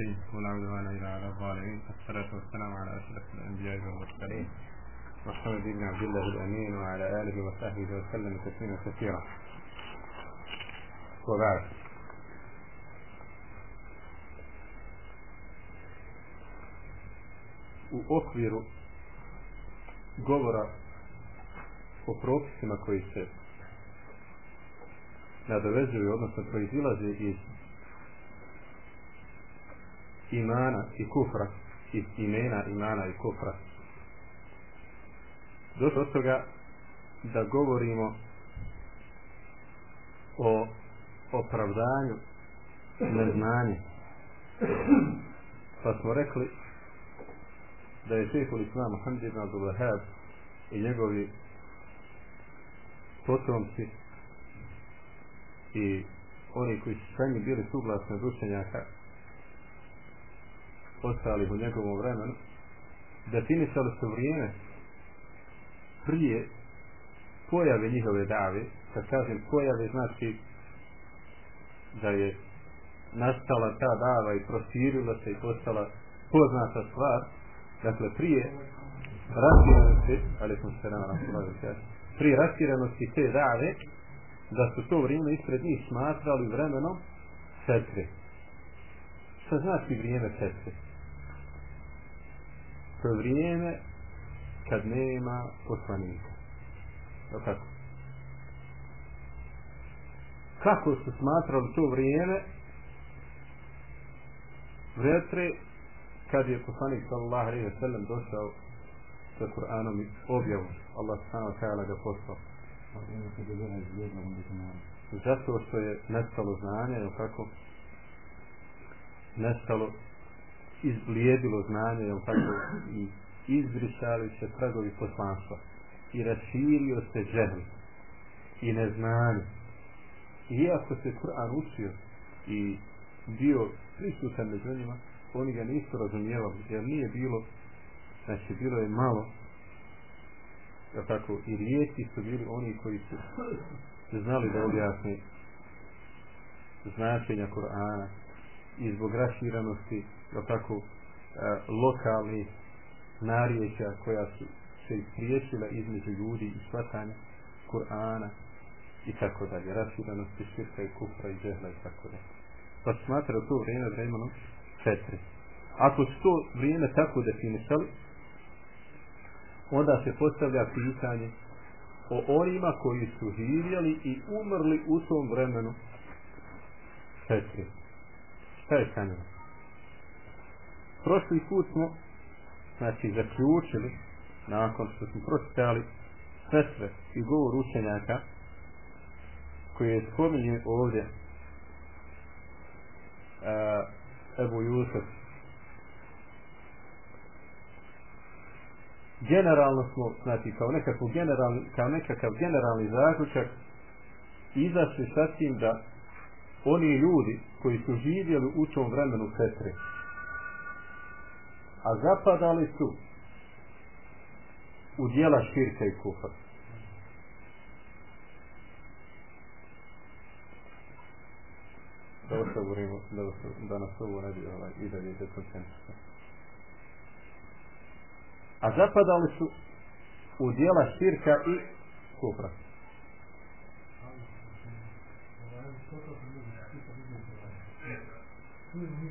المتقين ولا عدوان إلا على الظالمين الصلاة والسلام على أشرف الأنبياء والمرسلين محمد بن عبد الله الأمين وعلى آله وصحبه وسلم تسليما كثيرا وبعد u okviru govora o propisima koji se nadovezuju, odnosno proizilaze iz imana i kufra, iz imena imana i kufra. Došlo od toga da govorimo o opravdanju neznanja. Pa smo rekli da je šehol Islama Hamdi ibn Abdul Wahab i njegovi potomci i oni koji su sami bili suglasni od učenjaka ostalih u njegovom vremenu definisali su vrijeme prije pojave njihove dave kad kažem pojave znači da je nastala ta dava i prostirila se i postala poznata stvar dakle prije raskiranosti ali smo se nama prije raskiranosti te dave da su to vrijeme ispred njih smatrali vremenom setre što znači vrijeme setre to je vrijeme kad nema poslanika. Je tako? Kako su smatrali to vrijeme? Vretre kad je poslanik sallallahu alejhi ve sellem došao sa Kur'anom i objavom. Allah subhanahu wa ta'ala ga poslao. Zato što je nestalo znanje je kako nestalo izblijedilo znanje jel tako i izbrisali se tragovi poslanstva. I raširio se žehli i neznanje. Iako se Kur'an učio i bio prisutan među njima oni ga nisu razumijevali jer nije bilo znači bilo je malo jel tako i rijetki su bili oni koji su znali da objasni značenja Kur'ana i zbog raširanosti da tako e, lokalnih narječja koja su se ispriječila između ljudi i shvatanja Kur'ana i tako dalje raširanosti širka i kufra i džehla i tako dalje pa smatra to vrijeme vremenom četiri. Ako su to vrijeme tako definisali, onda se postavlja pitanje o onima koji su živjeli i umrli u tom vremenu četiri. Šta je sa njima? Prošli put smo znači zaključili nakon što smo pročitali sestre i govor učenjaka koje je spominje ovdje uh, Ebu Jusuf. Generalno smo znači kao nekakav generalni kao nekakav generalni zaključak izašli sa tim da oni ljudi koji su živjeli u tom vremenu setre a zapadali su u dijela širka i kufra da ostavimo da, da nas ovo radi ovaj, i dalje za koncentrika. A zapadali su u dijela širka i kufra. Thank you.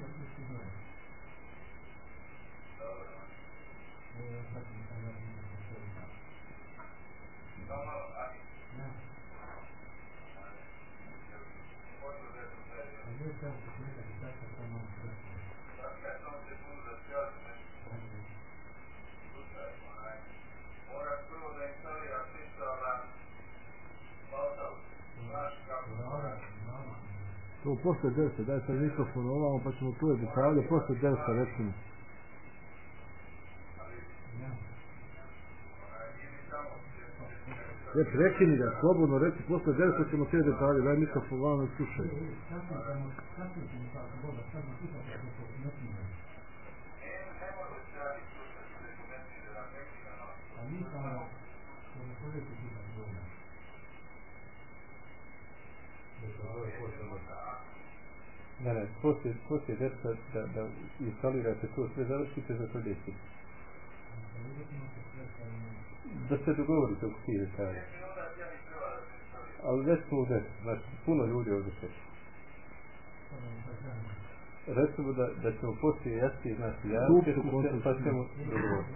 To posle dersa, daj sad mikrofon ovamo pa ćemo čuje detalje posle dersa recimo. Ne prekini ga, slobodno reći posle dersa ćemo te detalje, daj mikrofon ovamo i slušaj. Ne, ne, poslije, poslije desa da, da instalirate to sve završite za to deset. Da se dogovorite oko tih detalja. Ali već smo desu, znači puno ljudi ovdje se. Recimo da, da ćemo poslije jesti, znači ja, pa ćemo dogovoriti.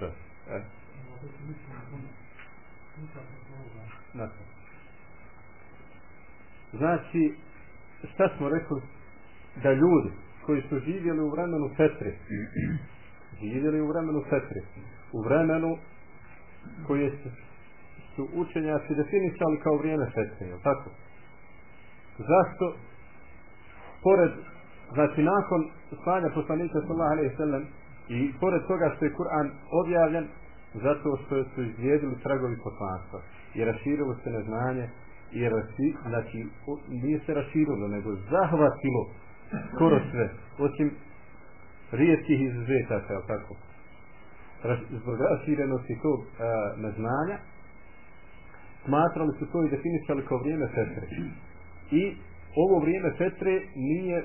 Da, e. Znači, šta smo rekli? Da ljudi koji su živjeli u vremenu Petre, živjeli u vremenu Petre, u vremenu koje su, su učenjaci definisali kao vrijeme Petre, je tako? Zašto? Pored, znači nakon slanja poslanika sallallahu alaihi sallam i pored toga što je Kur'an objavljen, zato što su izvijedili tragovi poslanstva i raširilo se neznanje jer si, znači, nije se raširilo, nego zahvatilo skoro sve, osim rijetkih izuzetaka, je tako? Zbog raširenosti tog a, neznanja, smatrali su to i definisali kao vrijeme fetre. I ovo vrijeme fetre nije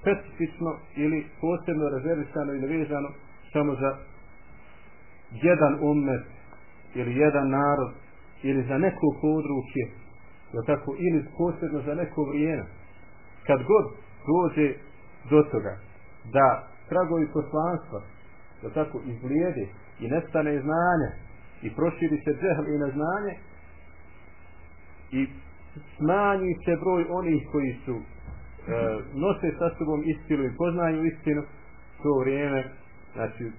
specifično ili posebno rezervisano ili vezano samo za jedan umet ili jedan narod ili za neko područje je tako? Ili posebno za neko vrijeme. Kad god dođe do toga da tragovi poslanstva da tako izlijede i nestane znanje i proširi se džehl i neznanje i smanji se broj onih koji su e, nose sa sobom istinu i poznaju istinu to vrijeme znači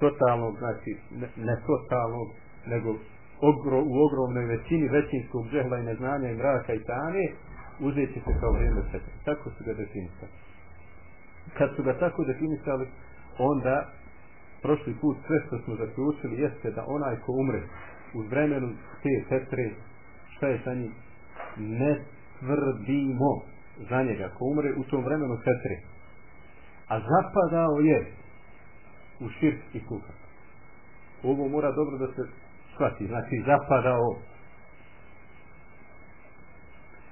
totalnog, znači ne, ne totalnog, nego ogro, u ogromnoj većini većinskog džehla i neznanja i mraka i tane, uzet će se kao vrijeme sebe. Tako su ga definisali. Kad su ga tako definisali, onda prošli put sve što smo zaključili jeste da onaj ko umre u vremenu te tetre, šta je sa njim? Ne tvrdimo za njega ko umre u tom vremenu tetre. A zapadao je u širk i kuhar. Ovo mora dobro da se shvati, znači zapadao.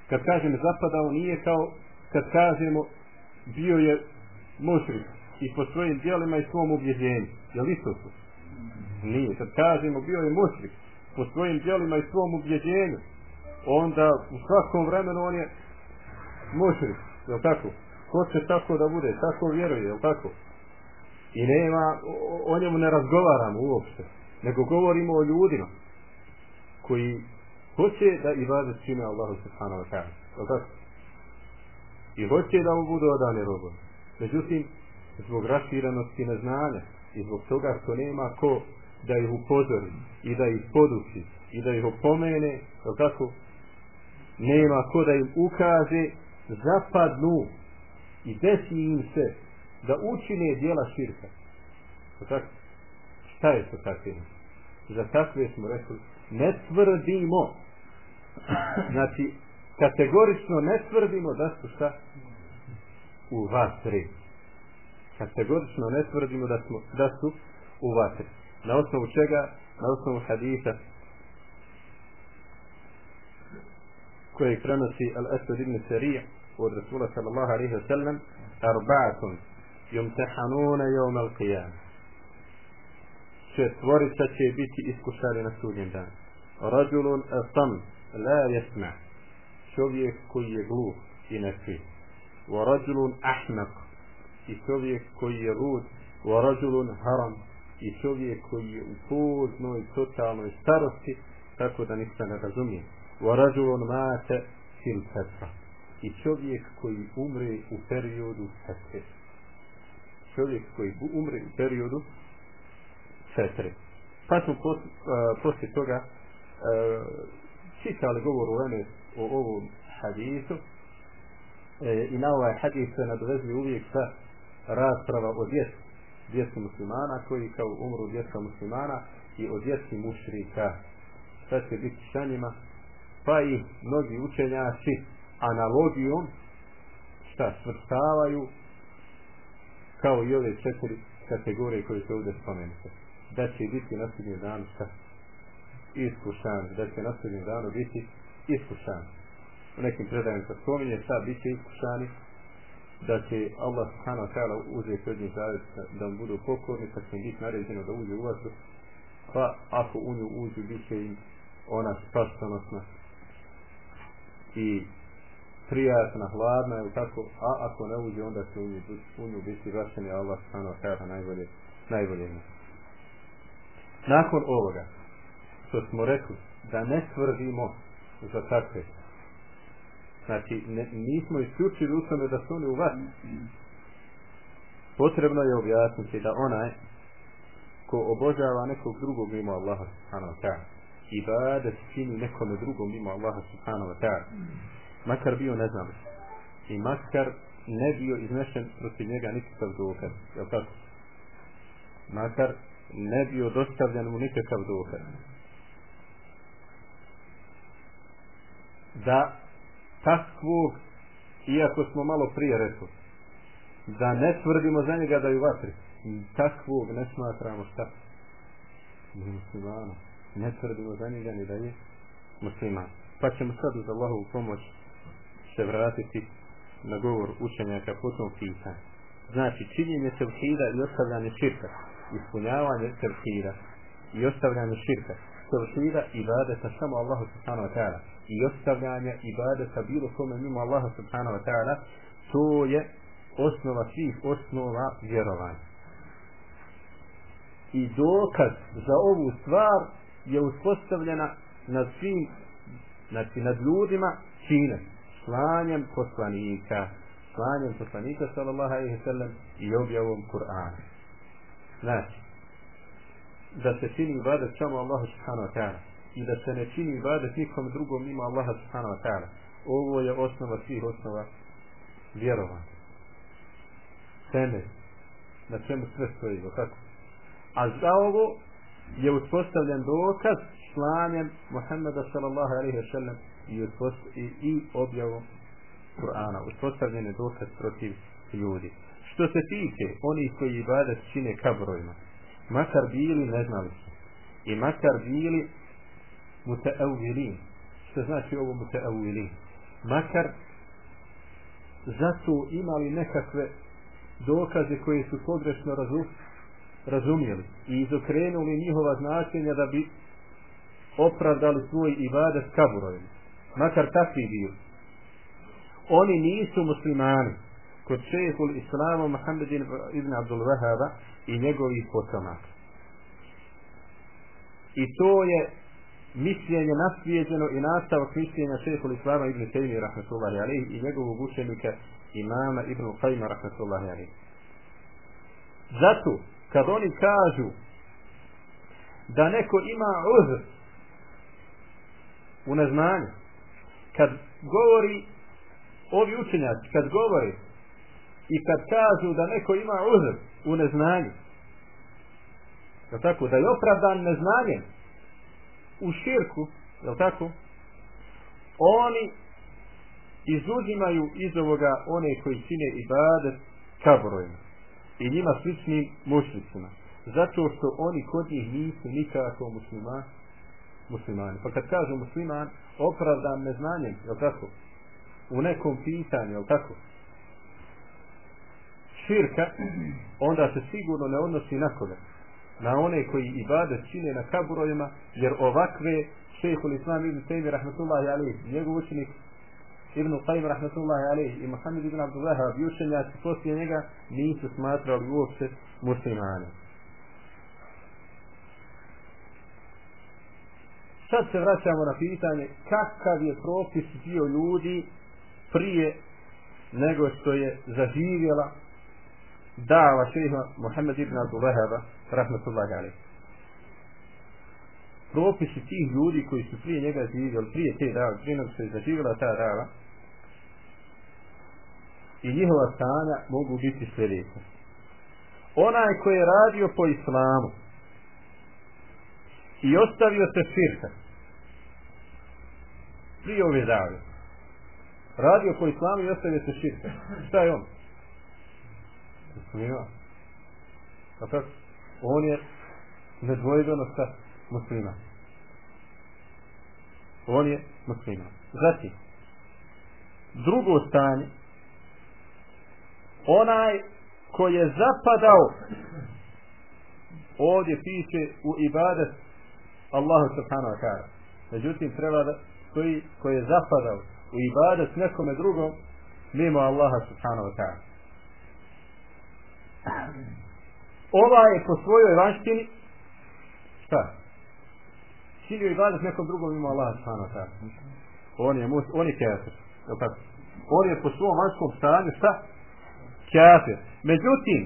Kad kažem zapadao, nije kao kad kažemo bio je mušrik i po svojim dijelima i svom ubjeđenju. Je li isto to? Nije. Kad kažemo bio je mušrik po svojim dijelima i svom ubjeđenju, onda u svakom vremenu on je mušrik. Je tako? Ko će tako da bude? Tako vjeruje, je tako? i nema, o, o njemu ne razgovaramo uopšte, nego govorimo o ljudima koji hoće da i vaze čine Allahu subhanahu wa ta'ala. I hoće da mu budu odane robovi. Međutim, zbog raširanosti neznanja i zbog toga što nema ko da ih upozori i da ih poduči i da ih opomene, je tako? Nema ko da im ukaže, zapadnu i desi im se da učine dijela širka. Pa tako? Šta je to takvim? Za takve smo rekli, ne tvrdimo. Znači, kategorično ne tvrdimo da su šta? U vatri. Kategorično ne tvrdimo da, smo, da su u vatri. Na osnovu čega? Na osnovu hadisa koje prenosi Al-Asad ibn Sarija od Rasula sallallahu alaihi wa sallam arba'atun yumtahanuna yawm al-qiyamah četvorica će biti iskušani na sudnjem danu. Rajulun eh, asam la yasma čovjek koji je gluh i ne čuje wa rajulun ahmaq. I čovjek koji je lud. Wa rajulun haram. I čovjek koji je u poznoj totalnoj starosti tako da ništa ne razumije. Wa rajulun mate fil fatra. I čovjek koji umre u periodu fatra čovjek koji umre u periodu fetre. Pa smo pos, uh, poslije toga uh, čitali govor u ene o ovom hadisu e, i na ovaj hadis se nadovezli uvijek sa rasprava o djecu djecu muslimana koji kao umru djeca muslimana i o djeci mušrika šta će biti sa njima pa i mnogi učenjaci analogijom šta svrstavaju kao i ove četiri kategorije koje su ovdje spomenute da će biti na sudnjem danu šta? Iskušan, da će na sudnjem danu biti iskušan. U nekim predajem se spominje šta biti iskušani, da će Allah subhanahu wa ta'ala uzeti od njih zavjet da mu budu pokorni, pa će im biti naređeno da uđe u vatru, pa ako u nju uđu, bit će im ona spasonosna i prijatna, hladna, ili tako, a ako ne uđe, onda će u nju, u nju biti vraćeni Allah subhanahu wa ta'ala najbolje, najbolje ima. Nakon ovoga, što smo rekli, da ne tvrdimo za takve, znači, ne, nismo isključili u tome da su oni u vas, potrebno je objasniti da onaj ko obožava nekog drugog mimo Allaha subhanahu wa ta'ala i ibadet čini nekome drugom mimo Allaha subhanahu wa ta'ala makar bio ne znam i makar ne bio iznešen protiv njega nikakav dokaz jel tako? Makar ne bio dostavljen mu nikakav dokaz. Da takvog iako smo malo prije rekli da ne tvrdimo za njega da je u vatri takvog ne smatramo šta? Ni muslimano ne tvrdimo za njega ni da je musliman. Pa ćemo sad uz Allahovu pomoć se vratiti na govor učenjaka po tom pitanju. Znači činjenje tevhida i ostavljanje širka ispunjavanje tevhida i ostavljanje širka. Tevhida i ibadeta samo Allahu subhanahu wa ta'ala. I ostavljanje ibadeta bilo kome mimo Allaha subhanahu wa ta'ala to je osnova svih osnova vjerovanja. I dokaz za ovu stvar je uspostavljena nad svim znači nad ljudima čine. Slanjem poslanika. Slanjem poslanika sallallahu alejhi ve sellem i objavom Kur'ana znači da se čini ibadet samo Allahu subhanahu wa ta'ala i da se ne čini ibadet nikom drugom mimo Allaha subhanahu wa ta'ala ovo je osnova svih osnova vjerovanja. Temelj na čemu sve stoji tako? A za ovo je uspostavljen dokaz slanjem Muhammeda sallallahu alaihi wa sallam i, i, i objavom Kur'ana. Uspostavljen je dokaz protiv ljudi što se tiče onih koji ibadet čine kabrojima makar bili neznalici i makar bili muteavilin što znači ovo muteavilin makar zato imali nekakve dokaze koje su pogrešno razumili razumijeli i izokrenuli njihova značenja da bi opravdali svoj ibadet kaburovima. Makar takvi bili. Oni nisu muslimani kod šehehul islama Muhammed ibn Abdul Wahaba i njegovih potomaka. I to je mišljenje naslijeđeno i nastavak mišljenja šehehul islama ibn Taymi rahmetullahi alaihi i njegovog učenika imama ibn Qajma rahmetullahi alaihi. Zato kad oni kažu da neko ima uzr u neznanju kad govori ovi učenjaci kad govori i kad kažu da neko ima uzr u neznanju je tako da je opravdan neznanjem u širku je tako oni izuzimaju iz ovoga one koji čine ibadet kaborojima i njima sličnim mušlicima. Zato što oni kod njih nisu nikako muslima, muslimani. Pa kad kažu musliman, opravdan neznanjem, je tako? U nekom pitanju, je tako? Širka, onda se sigurno ne odnosi na koga. Na one koji ibade čine na kaburojima, jer ovakve šehhul islam ibn Taymi rahmatullahi alaihi, njegov učenik Ibn Qayyim rahmetullahi alejhi i Muhammed ibn Abdullah i učenjaci poslije njega nisu smatrali uopšte muslimani. Sad se vraćamo na pitanje kakav je propis bio ljudi prije nego što je zaživjela dava šeha Muhammed ibn Abdullah rahmetullahi alaih. Propisi tih ljudi koji su prije njega živjeli, prije te dava, prije nego se zaživjela ta dava, i njihova stanja mogu biti sljedeća. Onaj koji je radio po islamu i ostavio se širka prije ove dave radio po islamu i ostavio se širka šta je on? Muslima. A tako? On je nedvojbeno sa muslima. On je muslima. Zatim, drugo stanje, onaj ko je zapadao ovdje piše u ibadet Allahu subhanahu wa ta'ala. Međutim, treba da stoji ko je zapadao u ibadet nekome drugom mimo Allaha subhanahu wa ta'ala. Ova je po svojoj vanštini šta? Činio ibadet nekom drugom ima Allah subhanahu tako. On je, mus, on je kafir. On je po svom vanjskom stanju šta? Kafir. Međutim,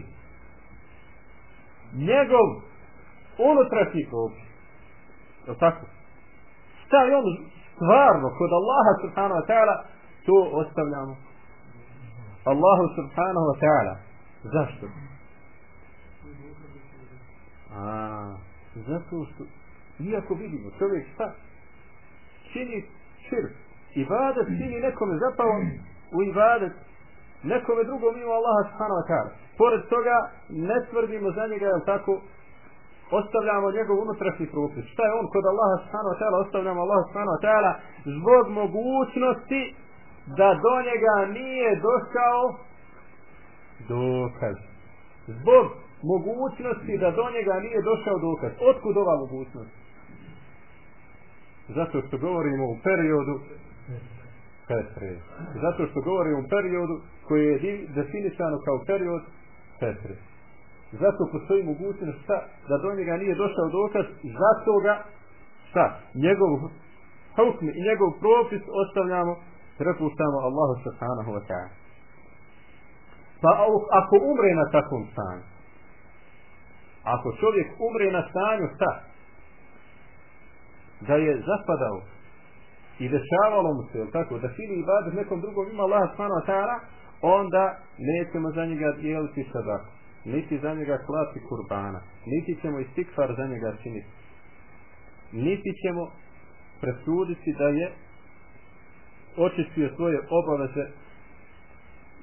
njegov unutrašnji propis. Je tako? Šta je on stvarno kod Allaha subhanahu wa ta'ala to ostavljamo Allahu subhanahu wa ta'ala zašto? A, zato što iako vidimo čovjek šta čini širk ibadet čini nekome zapao u ibadet nekome drugom mimo Allaha subhanahu wa ta'ala pored toga ne tvrdimo za njega jel tako ostavljamo njegov unutrašnji propis. Šta je on kod Allaha subhanahu wa ta'ala ostavljamo Allaha subhanahu wa ta'ala zbog mogućnosti da do njega nije došao dokaz. Zbog mogućnosti da do njega nije došao dokaz. Otkud ova mogućnost? Zato što govorimo u periodu Petre. Zato što govorimo u periodu koji je definisano kao period Petre zato postoji mogućnost šta, da do njega nije došao dokaz, zato ga šta, njegov hukm i njegov propis ostavljamo, prepuštamo Allahu subhanahu wa ta'ala. Pa ako umre na takvom stanju, ako čovjek umre na stanju šta, da je zapadao i dešavalo mu se, tako, da fili i vade nekom drugom ima Allah subhanahu ta'ala, onda nećemo za njega dijeliti sadaku. Niti za njega klati kurbana, niti ćemo istikfar za njega činiti, niti ćemo presuditi da je očistio svoje obaveze,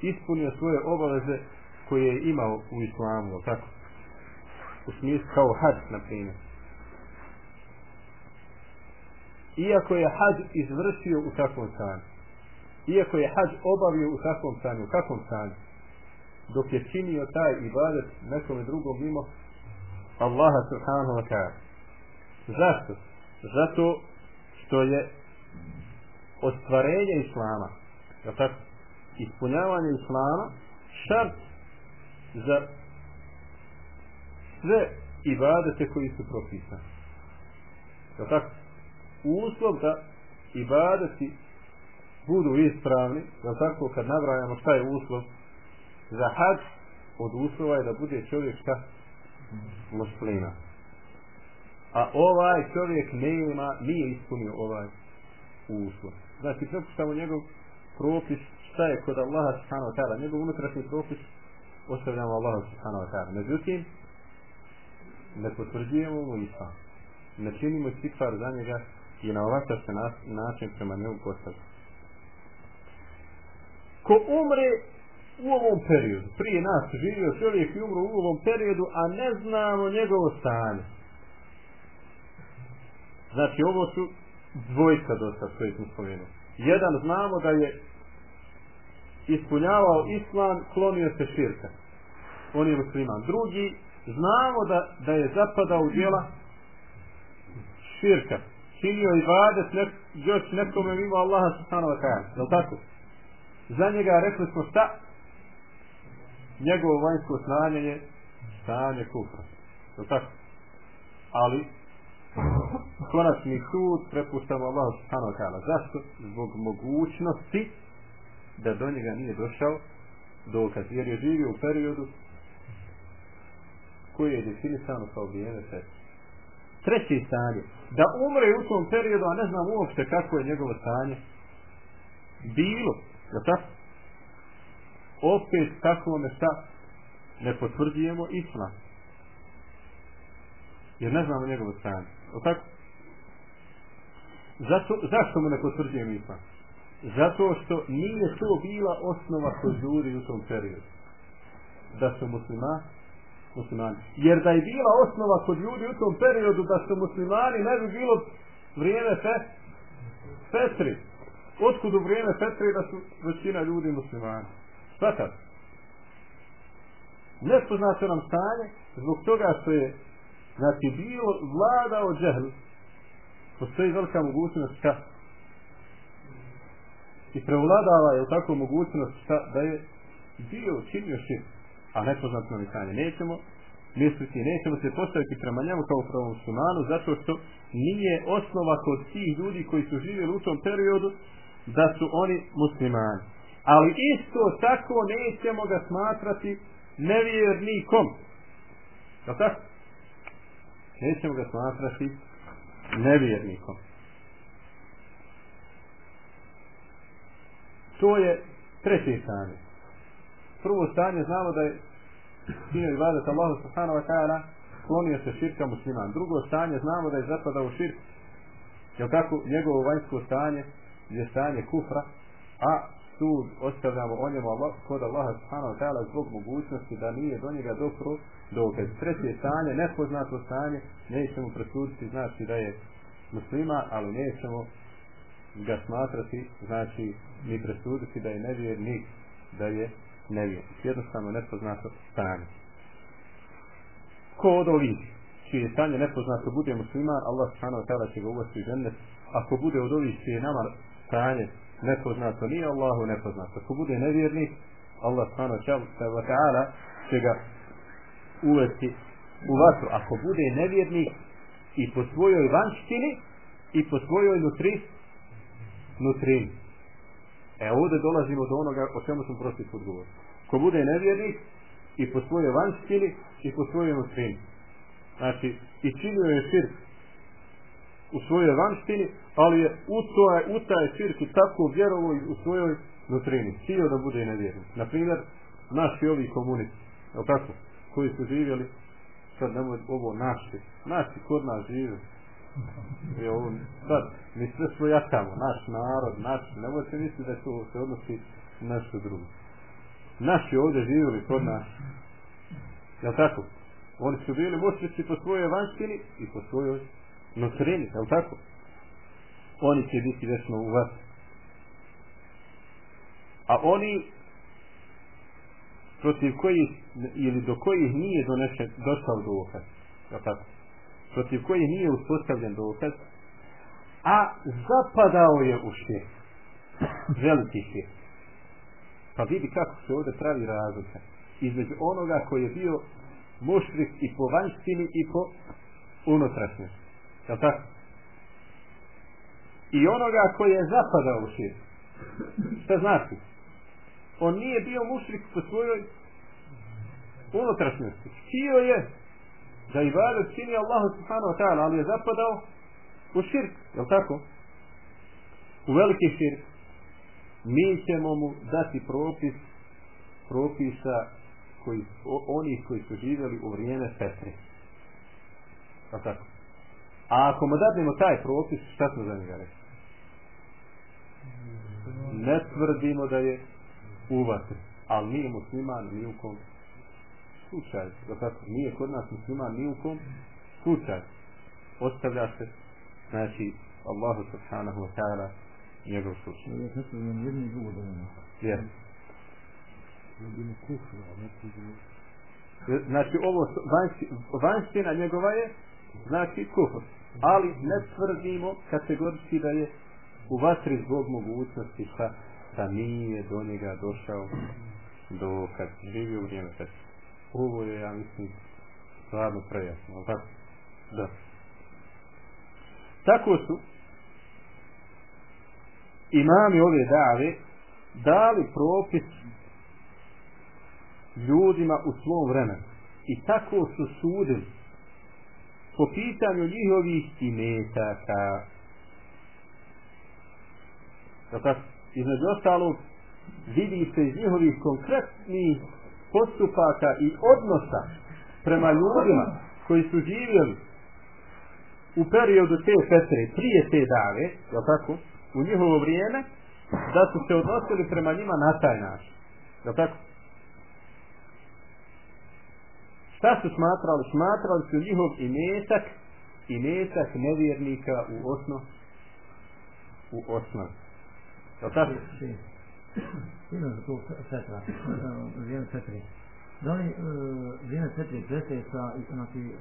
ispunio svoje obaveze koje je imao u islamu, tako? U smislu kao hađ, na primjer. Iako je hađ izvršio u takvom stanju, iako je hađ obavio u takvom stanju, u kakvom stanju, dok je činio taj ibadet nekome drugom mimo Allaha subhanahu wa ta'ala. Zašto? Zato što je ostvarenje islama, da tako, ispunjavanje islama, šart za sve ibadete koji su propisani. Da tako, uslov da ibadeti budu ispravni, da tako, kad nabrajamo šta je uslov, za hađ od uslova je da bude čovjek šta? Muslima. A ovaj čovjek nema, nije ispunio ovaj uslov. Znači, prepuštamo njegov propis, šta je kod Allaha subhanahu wa ta'ala, njegov unutrašnji propis, ostavljamo Allaha subhanahu wa ta'ala. Međutim, da potvrđujemo mu islam. Ne činimo stikvar za njega i na ovakav se način prema njemu postavlja. Ko umre u ovom periodu, prije nas živio čovjek i umro u ovom periodu, a ne znamo njegovo stanje. Znači, ovo su dvojka dosta koje smo spomenuli. Jedan znamo da je ispunjavao islam, klonio se širka. On je musliman. Drugi, znamo da, da je zapadao u djela širka. Činio i vadet nek, još nekome mimo Allaha subhanahu wa ta'ala. Je tako? Za njega rekli smo šta? njegovo vanjsko stanje je stanje kufra. Je tako? Ali, konačni sud prepuštamo Allahu subhanahu wa ta'ala. Zašto? Zbog mogućnosti da do njega nije došao dokaz. Jer je živio u periodu koje je definisano kao vrijeme sebe. Treći stanje. Da umre u tom periodu, a ne znam uopšte kako je njegovo stanje bilo. Je tako? opet tako ne šta ne potvrđujemo islam. Jer ne znamo njegovo stanje. O tako? Zato, zašto mu ne potvrđujemo islam? Zato što nije to bila osnova kod ljudi u tom periodu. Da su muslimani muslimani. Jer da je bila osnova kod ljudi u tom periodu da su muslimani, ne bi bilo vrijeme fe, Petri. Otkud u vrijeme Petri da su većina ljudi muslimani? Šta kad? Nespoznato nam stanje zbog toga što je znači bilo vladao džehl postoji velika mogućnost šta i prevladava je tako mogućnost šta da je bio činio šir a nepoznato nam stanje nećemo misliti nećemo se postaviti prema njemu kao prvom muslimanu zato što nije osnova kod tih ljudi koji su živjeli u tom periodu da su oni muslimani ali isto tako nećemo ga smatrati nevjernikom. Da tako? Nećemo ga smatrati nevjernikom. To je treće stanje. Prvo stanje znamo da je sinu ibadet Allahu subhanahu wa ta'ala klonio se širka musliman. Drugo stanje znamo da je zapadao širk jel tako njegovo vanjsko stanje je stanje kufra a sud ostavljamo o njemu Allah, kod Allaha subhanahu wa ta'ala zbog mogućnosti da nije do njega dopro dokaz. Treće stanje, nepoznato stanje, nećemo presuditi, znači da je muslima, ali nećemo ga smatrati, znači ni presuditi da je nevjernik, da je nevjernik. Jednostavno nepoznato stanje. Ko od ovih čije stanje nepoznato bude musliman, Allah subhanahu wa ta'ala će ga uvesti u žennet. Ako bude od ovih čije nama stanje nepoznato, nije Allahu nepoznato. Ako bude nevjernik, Allah subhanahu wa ta'ala će ga uvesti u vatru. Ako bude nevjernik i po svojoj vanštini i po svojoj nutri, nutrini. E ovdje dolazimo do onoga o čemu sam prošli put. Ko bude nevjernik i po svojoj vanštini i po svojoj nutrini. Znači, i činio je širk u svojoj vanštini, ali je u, toj, u taj i tako vjerovo u svojoj nutrini. Htio da bude nevjernik. Naprimjer, naši ovi komunisti, je tako, koji su živjeli, sad nemoj ovo naši, naši kod nas živjeli, Je ovo, sad, mi sve svojatamo, naš narod, naš, nemojte misliti da to se odnosi nešto drugo. Naši ovdje živjeli kod nas, je tako? Oni su bili moćnici po svojoj vanštini i po svojoj nosreni, je tako? Oni će biti vječno u vas. A oni protiv kojih ili do kojih nije donešen, došao dokaz, je tako? Protiv koje nije uspostavljen dokaz, a zapadao je u šir. Veliki šir. Pa vidi kako se ovdje pravi razlika. Između onoga koji je bio mušrik i po vanjštini i po unutrašnjosti. Jel tako? I onoga koji je zapadao u šir. Šta znači? On nije bio mušrik po svojoj unutrašnjosti. Htio je da ibadet čini Allahu subhanahu wa ta'ala, ali je zapadao u širk. Je tako? U veliki širk. Mi ćemo mu dati propis propisa koji, onih koji su živjeli u vrijeme Petre. Je tako? A ako mu dadnemo taj propis, šta smo za njega rekli? Ne tvrdimo da je uvatr, ali nije musliman ni u kom slučaju. Da tako, nije kod nas musliman ni u kom slučaju. Ostavlja se, znači, Allahu subhanahu wa ta'ala njegov slučaj. Ja ne znam jedno drugo da nema. Yes. Znači, ovo vanjština njegova je znači kufr. Ali ne tvrdimo kategorički da je u vatri zbog mogućnosti šta da nije do njega došao do kad živio u vrijeme kad ovo je ja mislim stvarno prejasno tako? da tako su imami ove dave dali propis ljudima u svom vremenu i tako su sudili po pitanju njihovih imetaka. Dakle, između ostalog, vidi se iz njihovih konkretnih postupaka i odnosa prema ljudima koji su živjeli u periodu te petre, prije te dave, je tako, u njihovo vrijeme, da su se odnosili prema njima na taj način. Je tako? Šta su smatrali? Smatrali su njihov imetak, imetak nevjernika u osnovu. u osnovu. Je tako? Ima za to setra, vrijeme setri. Da li uh, vrijeme setri prestaje sa, znači,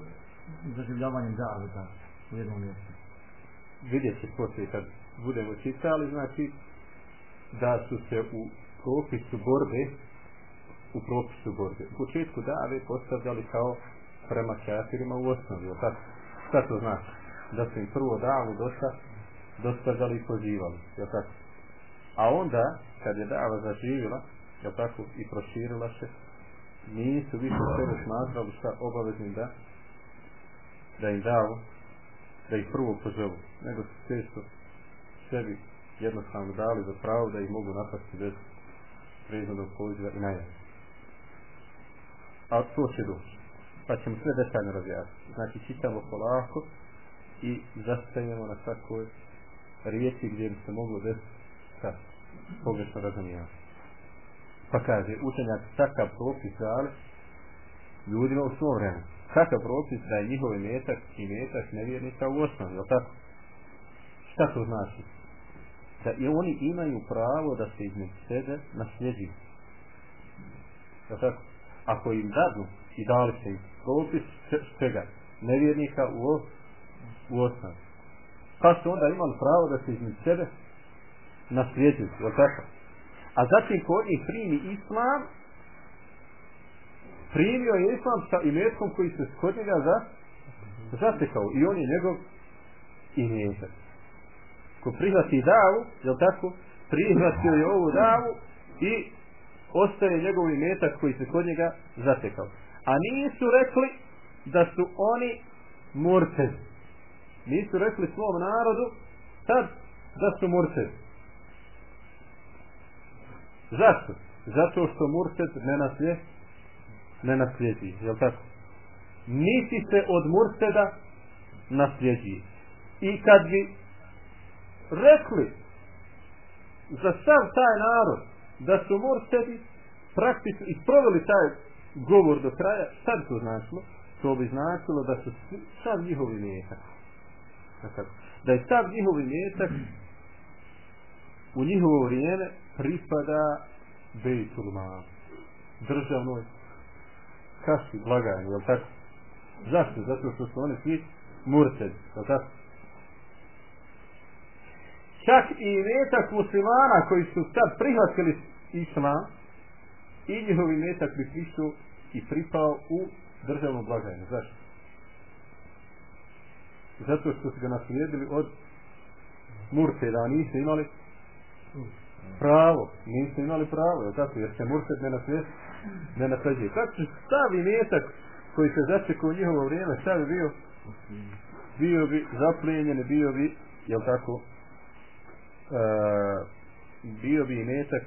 zaživljavanjem daveta u jednom mjestu? Vidjet će poslije kad budemo čitali, znači, da su se u propisu borbe u propisu borbe. U početku dave postavljali kao prema kafirima u osnovi. O tako? Šta to znači? Da su im prvo davu dosta dostavljali i pozivali. Je tako? A onda, kad je dava zaživila, je tako, i proširila se, nisu više sebe smatrali šta obaveznim da da im davu, da ih prvo pozovu. Nego su često sebi jednostavno dali za pravo da ih mogu napasti bez priznanog poziva i najavlja a to će doći. Pa ćemo sve detaljno razjasniti. Znači, čitamo polako i zastajemo na svakoj riječi gdje bi se moglo desiti šta? pogrešno razumijevanje. Pa kaže, učenjak takav propis dali ljudima u svom vremenu. Kakav propis da je njihov metak i metak nevjernika u osnovi, jel tako? Šta to znači? Da i oni imaju pravo da se između sebe nasljeđuju. Jel tako? ako im dadnu i dali se im propis čega nevjernika u, u osnovi pa su onda imali pravo da se između sebe naslijeđuju je tako a zatim kod njih primi islam primio je islam sa imetkom koji se kod njega za, zatekao i on je njegov imetak ko prihvati davu je tako prihvatio je ovu davu i ostaje njegov imetak koji se kod njega zatekao. A nisu rekli da su oni murtezi. Nisu rekli svom narodu tad da su murtezi. Zašto? Zato što murtez ne naslije ne naslijedi. Je li tako? Niti se od murteda naslijedi. I kad bi rekli za sav taj narod da su mortedi praktično isproveli taj govor do kraja, šta bi to značilo? To bi značilo da su sav njihovi metak. Da je sav njihovi metak u njihovo vrijeme pripada Bejtul Mal. Državnoj kasi, blagajni, jel tako? Zašto? Zato što su oni svi murtedi, jel tako? čak i metak muslimana koji su sad prihvatili islam i njihovi metak bi prišao i pripao u državnu blagajnu. Zašto? Zato što su ga naslijedili od murteda, a nisu imali pravo. niste imali pravo, je tako? Jer se mursed ne naslijedi, ne naslijeduje. Kako će stavi metak koji se začekao u njihovo vrijeme, šta bi bio? Bio bi zaplijenjen, bio bi, jel tako, uh, bio bi imetak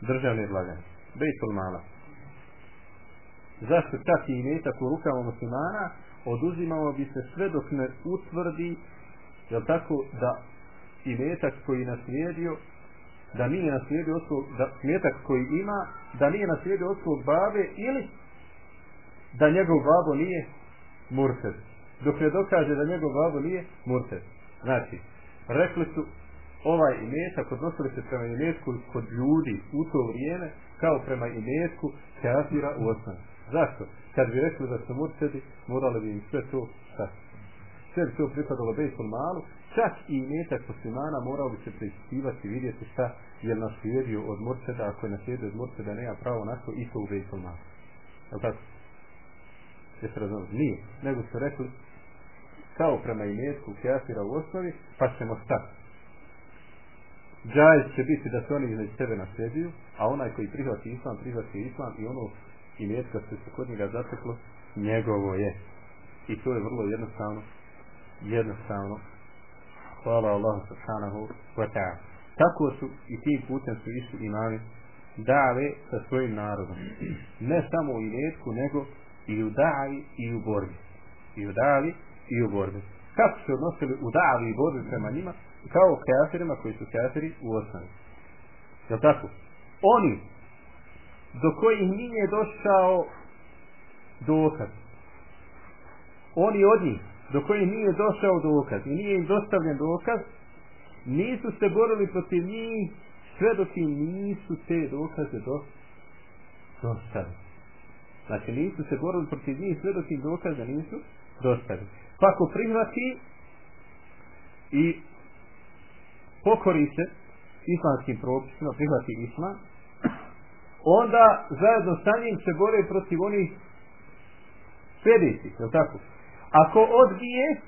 državne blagane. Bejtul mala. Zašto čak i imetak u rukama muslimana oduzimao bi se sve dok ne utvrdi je tako da i imetak koji naslijedio da nije naslijedio od svog da smjetak koji ima da nije naslijedio od svog babe ili da njegov babo nije murted dok ne dokaže da njegov babo nije murted znači rekli su ovaj imetak odnosili se prema imetku kod ljudi u to vrijeme kao prema imetku kafira u osnovu. Zašto? Kad bi rekli da su murtedi, morali bi im sve to šta? Sve bi to pripadalo bejstom malu, čak i imetak muslimana morao bi se preispitivati i vidjeti šta je naslijedio od murteda, ako je naslijedio od murteda, nema pravo na to i to u bejstom malu. Je li tako? Jeste razumeli? Nije. Nego su rekli kao prema imetku kafira u osnovi, pa ćemo stati džajz će biti da se oni između sebe nasljeđuju, a onaj koji prihvati islam, prihvati islam i ono i što se se kod njega zateklo, njegovo je. I to je vrlo jednostavno, jednostavno. Hvala Allahu subhanahu wa ta'ala. Tako su i tim putem su išli imami dave sa svojim narodom. Ne samo u imetku, nego i u davi i u borbi. I u davi i u borbi. Kako se odnosili u davi i borbi prema njima, kao kafirima koji su kafiri u osnovi. Je tako? Oni do kojih nije došao dokaz oni od njih, do kojih nije došao dokaz i nije im dostavljen dokaz, nisu se borili protiv njih sve dok im nisu te dokaze do, dostavili. Znači nisu se borili protiv njih sve dok im dokaze nisu dostavili. Pa ako prihvati i pokori se islamskim propisima, prihvati islam, onda zajedno sa njim se bore protiv onih sljedećih, je tako? Ako odbije,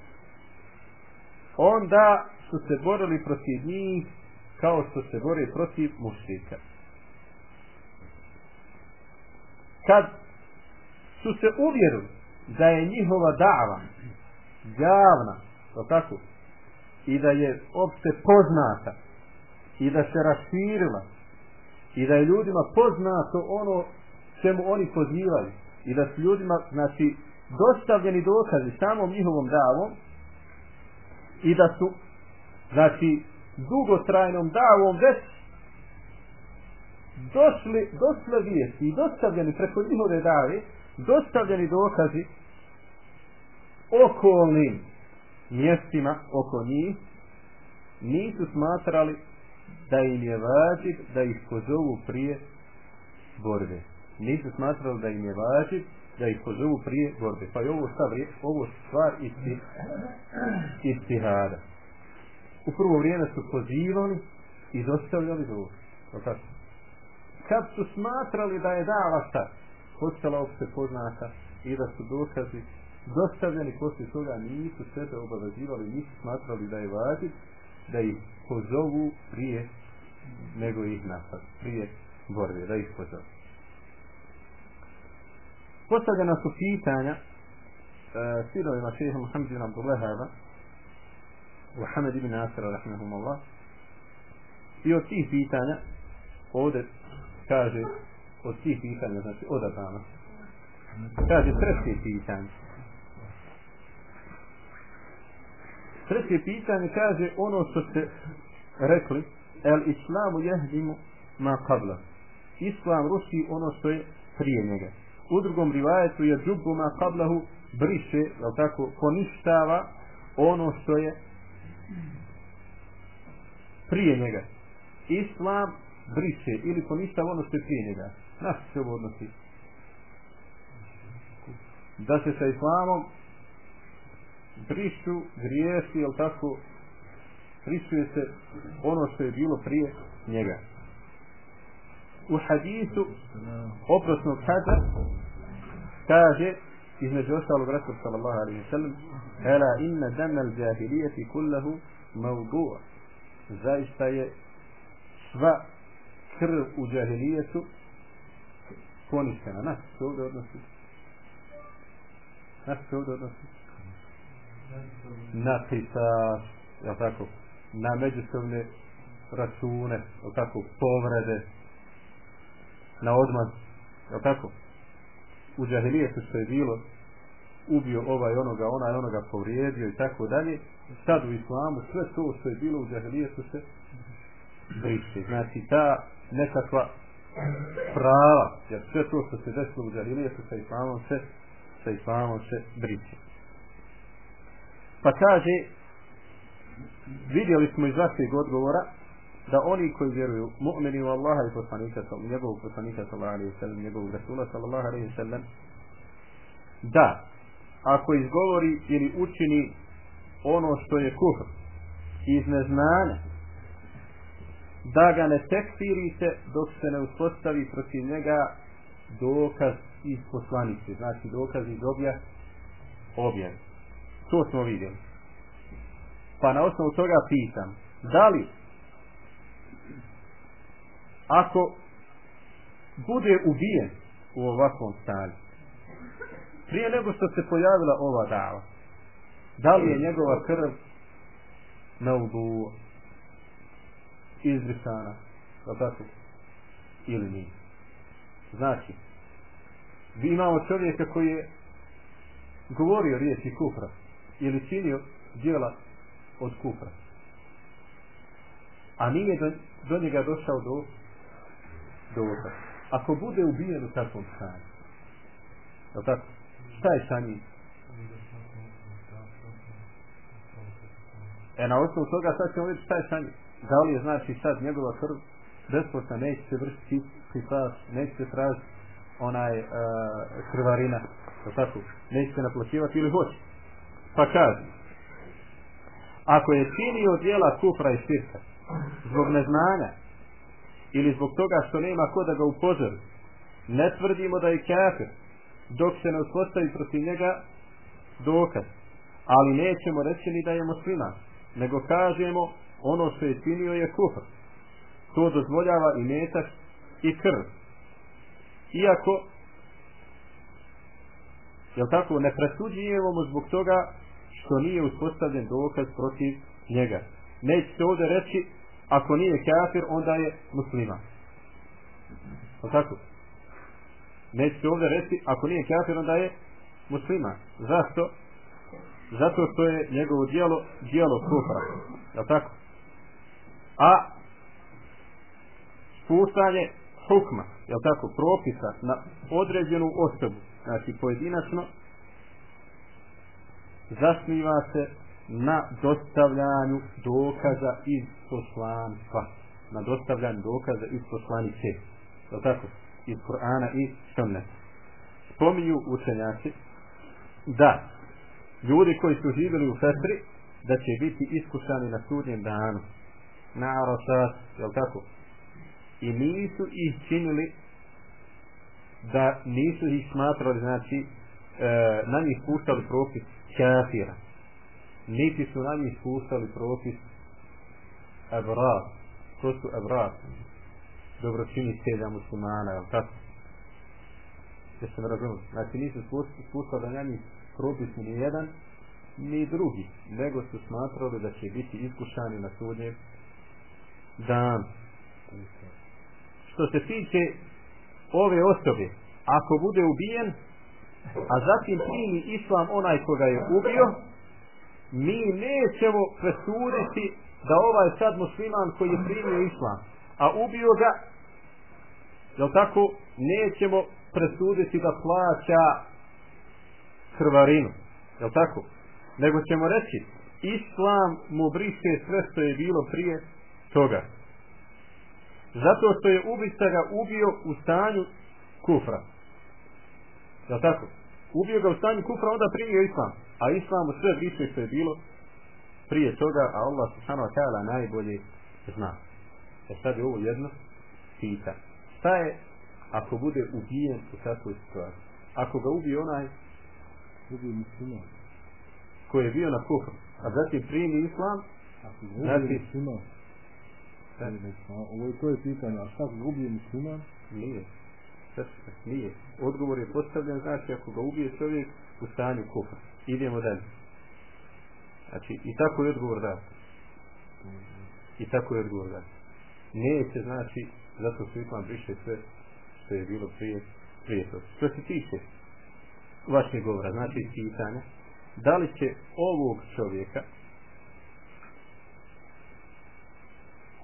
onda su se borili protiv njih kao što se bore protiv mušika. Kad su se uvjerili da je njihova dava javna, to tako? I da je opšte poznata i da se raširila i da je ljudima poznato ono čemu oni pozivaju i da su ljudima znači dostavljeni dokazi samom njihovom davom i da su znači dugotrajnom davom već došli, došle vijesti i dostavljeni preko njihove dave dostavljeni dokazi okolnim mjestima oko njih nisu smatrali da im je važiv da ih pozovu prije borbe. Nisu smatrali da im je važiv da ih pozovu prije borbe. Pa je ovo stav, ovo stvar isti, istihada. U prvo vrijeme su pozivali i dostavljali dokaz. Kad su smatrali da je dala šta, postala opšte poznata i da su dokazi dostavljeni poslije toga nisu sebe obavezivali, nisu smatrali da je važiv da ih pozovu prije nego ih napad, prije borbe, da ih pozovu. Postavljena su pitanja uh, sinovima šeha Muhammed ibn Abdullahaba Muhammed ibn Asra rahmehumullah i od tih pitanja ovdje kaže od tih pitanja znači odabrano. Kaže treće pitanje. Treće pitanje kaže ono što ste rekli el islamu jehdimu ma qabla. Islam ruši ono što je prije njega u drugom rivajetu je džubu ma qablahu briše je tako poništava ono što je prije njega. Islam briše ili poništava ono što je prije njega. Na se ovo odnosi? Da se sa islamom brišu grijesi, jel tako, brišuje se ono što je bilo prije njega. U oprosnog hađa kaže između ostalog Rasul sallallahu alaihi wa sallam Ela inna dana al jahilijeti kullahu maudu'a zaista je sva krv u jahilijetu poništena. Nas se ovdje odnosi. Nas se ovdje odnosi na kisas, je tako, na međusobne račune, tako, povrede, na odmaz, je tako, u džahilijetu što je bilo, ubio ovaj onoga, onaj onoga povrijedio i tako dalje, sad u islamu sve to što je bilo u džahilijetu se briše. Znači ta nekakva prava, jer sve to što se desilo u džahilijetu sa islamom se, sa islamom se briše. Pa kaže, vidjeli smo iz vašeg odgovora, da oni koji vjeruju mu'mini u Allaha i poslanika, njegovog poslanika sallallahu alaihi sallam, njegovog rasula sallallahu alaihi sallam, da, ako izgovori ili učini ono što je kufr iz neznanja, da ga ne tekfirite dok se ne uspostavi protiv njega dokaz iz poslanice, znači dokaz iz obja, objave. To smo vidjeli. Pa na osnovu toga pitam, da li ako bude ubijen u ovakvom stanju, prije nego što se pojavila ova dava, da li je njegova krv na ubu izbrisana, tako, ili nije. Znači, vi imamo čovjeka koji je govorio riječi kufra, ili činio djela od kufra. A nije do, do njega došao do dosta. Ako bude ubijen u takvom stanju, je li tako? Šta je sa njim? E na osnovu toga sad ćemo vidjeti šta je sa njim. Da li je znači sad njegova krv besplatna, neće se vršiti kifas, neće se tražiti onaj uh, krvarina, je li tako? Neće se naplaćivati ili hoće. Pa kaži. Ako je činio dijela kufra i širka, zbog neznanja, ili zbog toga što nema ko da ga upozori, ne tvrdimo da je kafir, dok se ne uspostavi protiv njega dokaz. Ali nećemo reći ni da je musliman, nego kažemo ono što je činio je kufr. To dozvoljava i metak i krv. Iako, jel tako, ne presuđujemo mu zbog toga što nije uspostavljen dokaz protiv njega. Neće se ovdje reći, ako nije kafir, onda je musliman. O tako? Neće se ovdje reći, ako nije kafir, onda je musliman. Zašto? Zato što je njegovo dijelo, dijelo kufra. Je tako? A spuštanje hukma, je tako, propisa na određenu osobu, znači pojedinačno, zasniva se na dostavljanju dokaza iz poslanstva. Na dostavljanju dokaza iz poslanice. Je tako? Iz Korana i Sunneta. Spominju učenjaci da ljudi koji su živjeli u Fesri da će biti iskušani na sudnjem danu. Na Arasat, jel tako? I nisu ih činili da nisu ih smatrali, znači, e, na njih puštali propis kafira. Niti su na njih spuštali propis ebrar. To su ebrar. Dobročini selja muslimana, jel tako? Jeste me razumili? Znači nisu spuštali na njih propis ni jedan, ni drugi, nego su smatrali da će biti iskušani na sudnjem dan. Što se tiče ove osobe, ako bude ubijen, a zatim primi islam onaj koga je ubio, mi nećemo presuditi da ovaj sad musliman koji je primio islam, a ubio ga, jel tako, nećemo presuditi da plaća krvarinu. Jel tako? Nego ćemo reći, islam mu briše sve što je bilo prije toga. Zato što je ubica ga ubio u stanju kufra. Jel tako? Ubio ga u stanju kufra, onda primio islam. A islam sve briše što je bilo prije toga, a Allah subhanahu wa ta'ala najbolje zna. E sad je ovo jedno pita. Šta je ako bude ubijen u takvoj situaciji? Ako ga ubije onaj Ubije musliman. koji je bio na kufru, a zatim primi islam, Ako ga Znači- ubije musliman. Ovo je to je pitanje, a šta ga ubije musliman? nije. Nije. Odgovor je postavljen, znači ako ga ubije čovjek u stanju kufra. Idemo dalje. Znači, i tako je odgovor da. I tako je odgovor da. Neće, znači, zato što islam briše sve što je bilo prije, prije toga. Što se tiče vašeg govora, znači pitanja, da li će ovog čovjeka,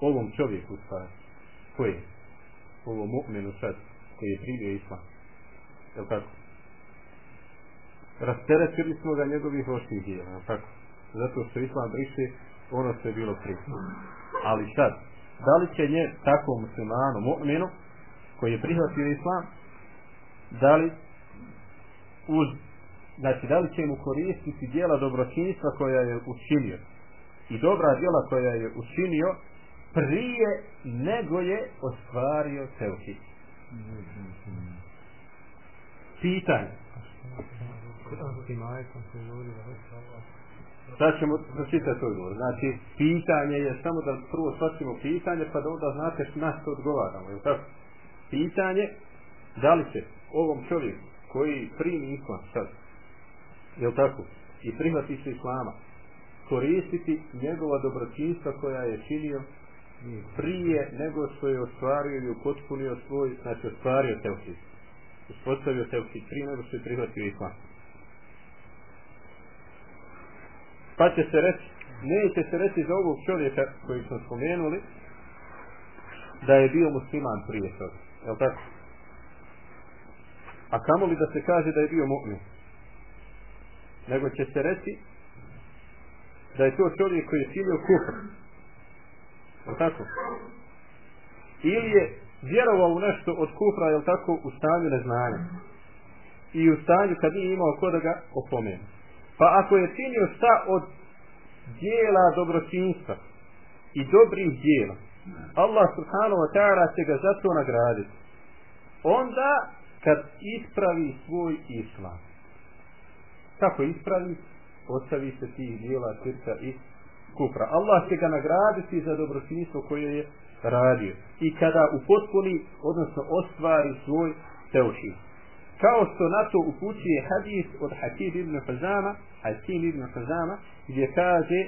ovom čovjeku stvari, koji je, ovom mu'menu sad, koji je primio islam, je tako? Rasteretili smo ga njegovih loših dijela, tako? Zato što islam briše ono što je bilo prije. Ali sad, da li će nje takvom muslimanu, mu'minu, koji je prihvatio islam, da li uz znači da li će mu koristiti dijela dobročinstva koja je učinio i dobra dijela koja je učinio prije nego je ostvario teuhid. Pitanje. Sad ćemo pročitati odgovor. Znači, pitanje je samo da prvo shvatimo pitanje, pa da onda znate na što odgovaramo. Je tako? Pitanje, da li će ovom čovjeku koji primi islam sad, je tako? I prihvati se islama, koristiti njegova dobročinstva koja je činio prije nego što je ostvario i upotpunio svoj, znači ostvario teofit. Uspostavio teofit prije nego što je prihvatio islam. Pa će se reći, neće se reći za ovog čovjeka koji smo spomenuli, da je bio musliman prije toga. Je tako? A kamo li da se kaže da je bio mu'min? Nego će se reći da je to čovjek koji je činio kufr. Je tako? Ili je vjerovao u nešto od kufra, je tako, u stanju neznanja. I u stanju kad nije imao ko da ga opomenu. Pa ako je činio šta od dijela dobročinstva i dobrih dijela, Allah subhanahu wa ta'ala će ga za to nagraditi. Onda kad ispravi svoj islam. Kako ispravi? Ostavi se tih dijela srca i kupra. Allah će ga nagraditi za dobročinstvo koje je radio. I kada upotpuni, odnosno ostvari svoj teušid. Kao što na to upućuje hadis od Hakim ibn Fazama, Hakim ibn Fazama, gdje kaže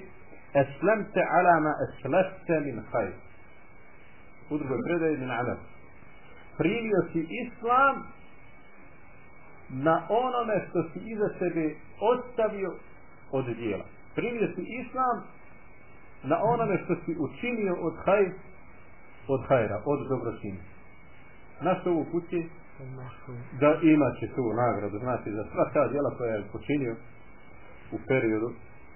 Eslamte ala ma eslaste min hajr. U drugoj predaji min alam. Primio si islam na onome što si iza sebe ostavio od dijela. Primio si islam na onome što si učinio od hajr, od hajra, od dobročine. Na što ovo puti? Da ima će tu nagradu, znači za sva ta djela koja je počinio u periodu,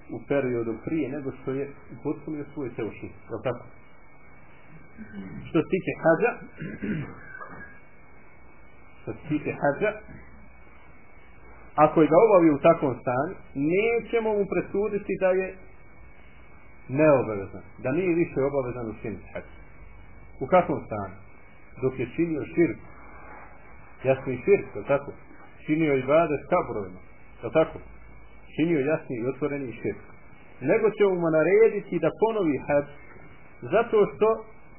u periodu prije nego što je potpunio svoje teušin. Je tako? Što se tiče hađa, što se tiče hađa, ako je ga obavio u takvom stanju, nećemo mu presuditi da je neobavezan, da nije više obavezan u činiti hađa. U kakvom stanju? Dok je činio širk, jasni širk, je tako? Činio i vade s kaburovima, je tako? Činio jasni i otvoreni širk. Nego ćemo mu narediti da ponovi hađ, zato što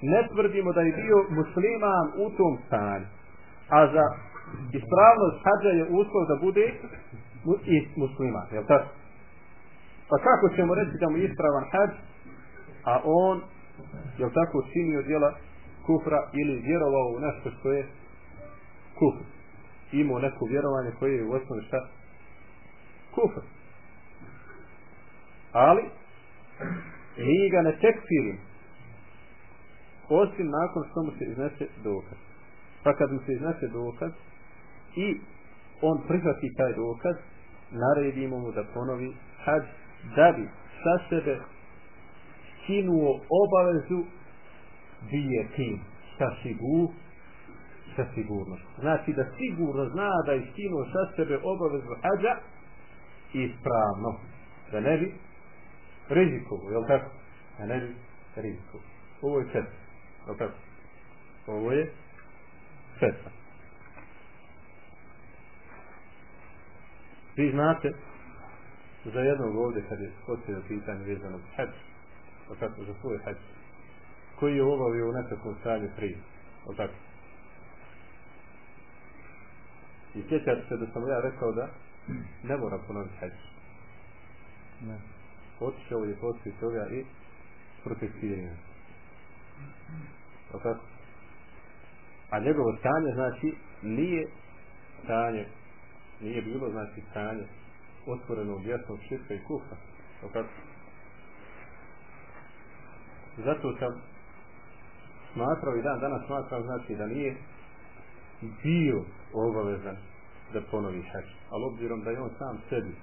ne tvrdimo da je bio musliman u tom stanju. A za ispravnost hađa je uslov da bude i musliman, jel tako? Pa kako ćemo reći da mu je ispravan hađ, a on, je tako, činio djela kufra ili vjerovao u nešto što je kufr. Imao neko vjerovanje koje je u osnovi šta? Kufr. Ali, mi ga ne tekfirim. Osim nakon što mu se iznese dokaz. Pa kad mu se iznese dokaz i on prihvati taj dokaz, naredimo mu da ponovi hađ da bi sa sebe skinuo obavezu dvije tim sa sigur sa sigurnost. Znači da sigurno zna da je skinuo sa sebe obavezu hađa ispravno. Da ne bi rizikovo, jel tako? A ne rizikovo. Ovo je četiri. Jel tako? Ovo je četiri. Vi znate za jednog ovdje kad je postavio pitanje vezano za hađ, tako za svoj hađ, koji je obavio u nekakvom stanju prije. O tako. I sjećate se da sam ja rekao da ne mora ponoviti hađ. Ne. Otišao je poslije toga i protektiranje. O tako. A njegovo stanje znači nije stanje nije bilo znači stanje otvorenog jasnog širka i kuha. Tako. Zato sam smatrao i dan danas smatram znači da nije bio obavezan da ponovi hač. Ali obzirom da je on sam sebi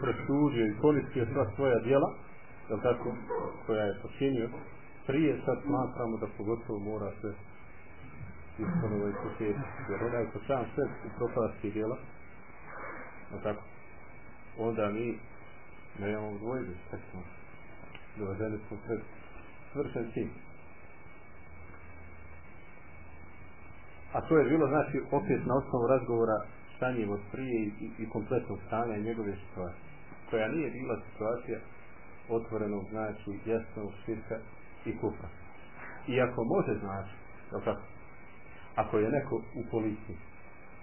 presudio i ponistio sva svoja djela, jel tako, koja je počinio, prije sad smatramo da pogotovo mora se ispunova i početi, Jer onaj ko sam sve u propasti djela, jel tako, onda mi ne imamo dvojbe, tako smo dovedeni smo pred svršen čin. A to je bilo, znači, opet na osnovu razgovora stanjem od prije i, i, kompletnog stanja njegove situacije. Koja nije bila situacija otvorenog, znači, jasnog širka i kufa. Iako može znači, je tako? Ako je neko u policiji,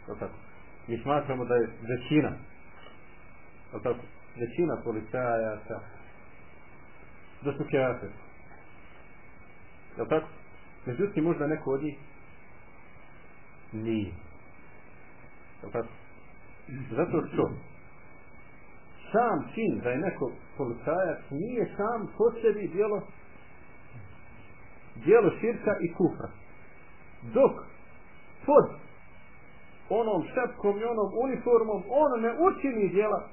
je tako? Mi smatramo da je većina, je tako? Većina policajaca, da su kjafir. Jel tako? Međutim, možda neko od njih nije. Zato što sam čin da je neko policajac nije sam po sebi dijelo dijelo širka i kufra. Dok pod onom šapkom i onom uniformom on ne učini dijela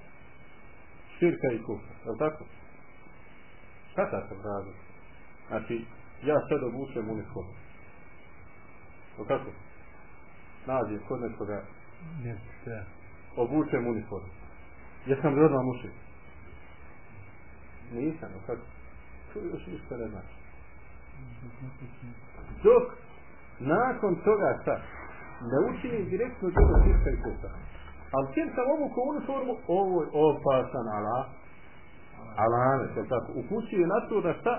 širka i kufra, je li tako? Kada sam razlog? Znači, ja sad obučem uniformu. Je li tako? Nađem kod nekoga, obučem uniformu. Jesam li odmah mušik? Nisam, je li tako? To još ništa ne znači. Dok, nakon toga šta? Ne učinim direktno djelo širka i kufra. Ali čim sam obuku uniformu, ovo je opasan ala, alane, je tako? Upućuje na to da šta?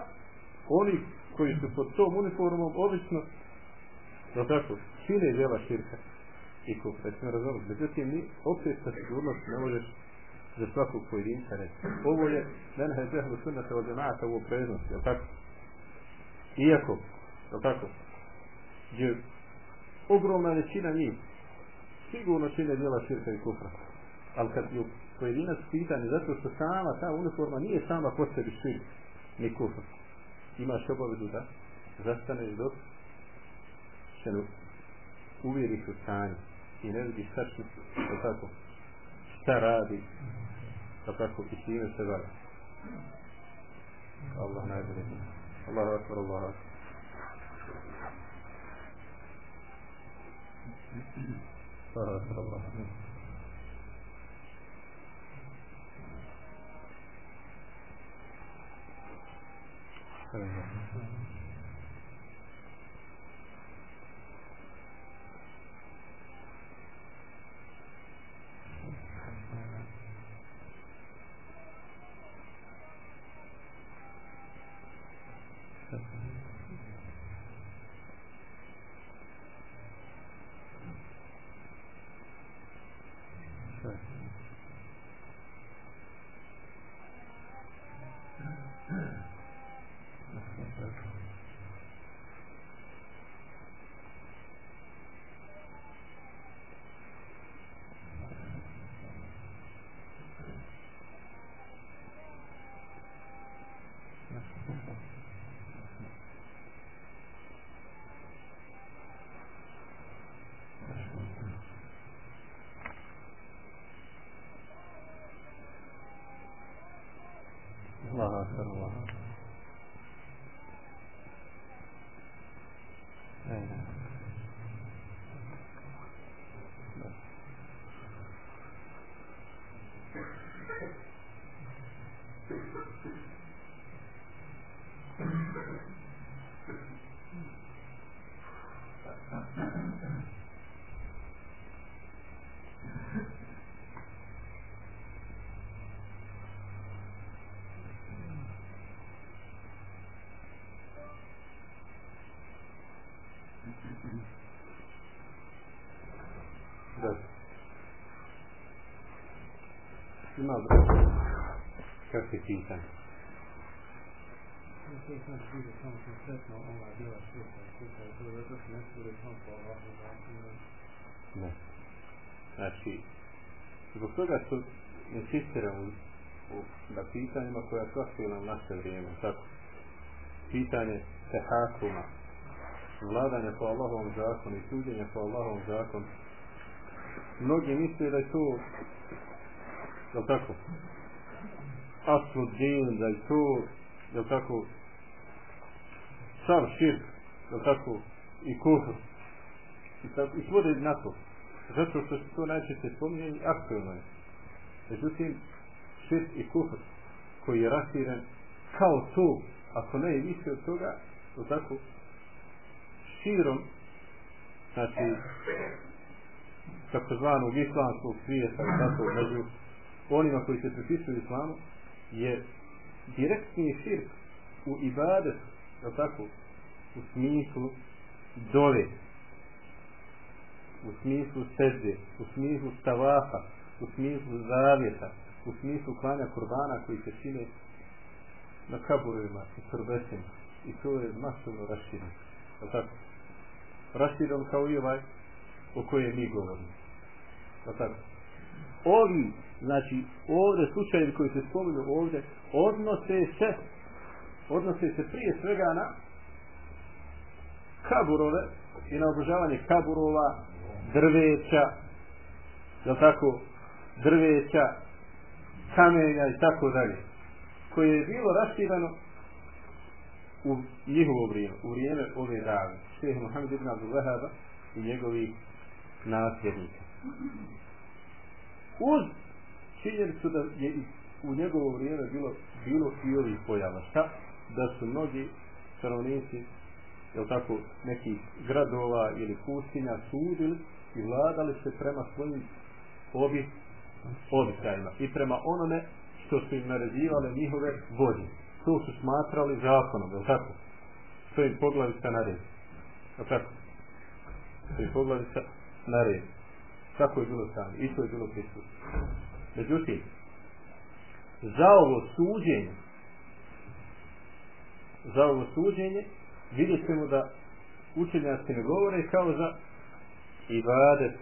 Oni koji su pod tom uniformom, obično, je tako? Čine djela širka i kufra. Jesi me? Međutim, mi opet sa sigurnost ne možeš za svakog pojedinca reći. Ovo je, menhe džehlu sunnata od džemata u opreznosti, jel tako? Iako, jel tako? Gdje ogromna većina njih sigurno čine djela širka i kufra. Ali kad je pojedinac pitanje, zato što sama ta uniforma nije sama po sebi širk, ni kufra. Imaš obavezu da zastaneš dok se uvjeriš u stanje في ناس بيشتروا تفاكه اشترى تفاكه كثير السبارة الله نعوذ بالله الله أكبر الله أكبر. الله أكبر الله أكبر. Thank you. Da. Ima broj. Kakve pitanje? To je znači vidio samo konkretno ova djela širka i je to je zato ne stvore sam po Allahu zakonu. Ne. Znači, zbog toga su insistiramo u, na pitanjima koja svakako u naše vrijeme, tako? Pitanje tehakuma, vladanje po Allahovom zakonu i suđenje po Allahovom zakonu. Mnogi misle da je to, je tako? Aslu din, da je to, je tako? Sav širk, je tako? I kuhr. I, tako, i svode na to. Zato što se to najčešće spominje i aktualno je. Međutim, širk i kuhr koji je rasiren kao to, ako ne i više od toga, je tako? Širom znači takozvanog islamskog svijeta tako među onima koji se pripisuju islamu je direktni širk u ibadet je tako? U smislu dove u smislu sede u smislu stavafa u smislu zavjeta u smislu klanja kurbana koji se čine na kaburima i krbetima i to je masovno raširno je tako? Raširom kao i ovaj o kojem mi govorimo. Pa tako. Ovi, znači, ovdje slučajevi koji se spominju ovdje, odnose se, odnose se prije svega na kaburove i na obožavanje kaburova, drveća, je tako, drveća, kamenja i tako dalje, koje je bilo raštirano u njihovo vrijeme, u vrijeme ove davne šehe Mohamed ibn Abdul Wahaba i njegovi nasljednika. Uz činjenicu da je u njegovo vrijeme bilo, bilo i ovih pojava. Šta? Da su mnogi stanovnici jel tako, nekih gradova ili pustinja sudili i vladali se prema svojim obi, običajima i prema onome što su im naređivale njihove vođe. To su smatrali zakonom, jel tako? To im poglavica naredi tako? tako? poglavi sa, na red. Tako je bilo stanje. I to je bilo prisutno. Međutim, za ovo suđenje za ovo suđenje vidjet ćemo da učenjaci ne govore kao za ibadet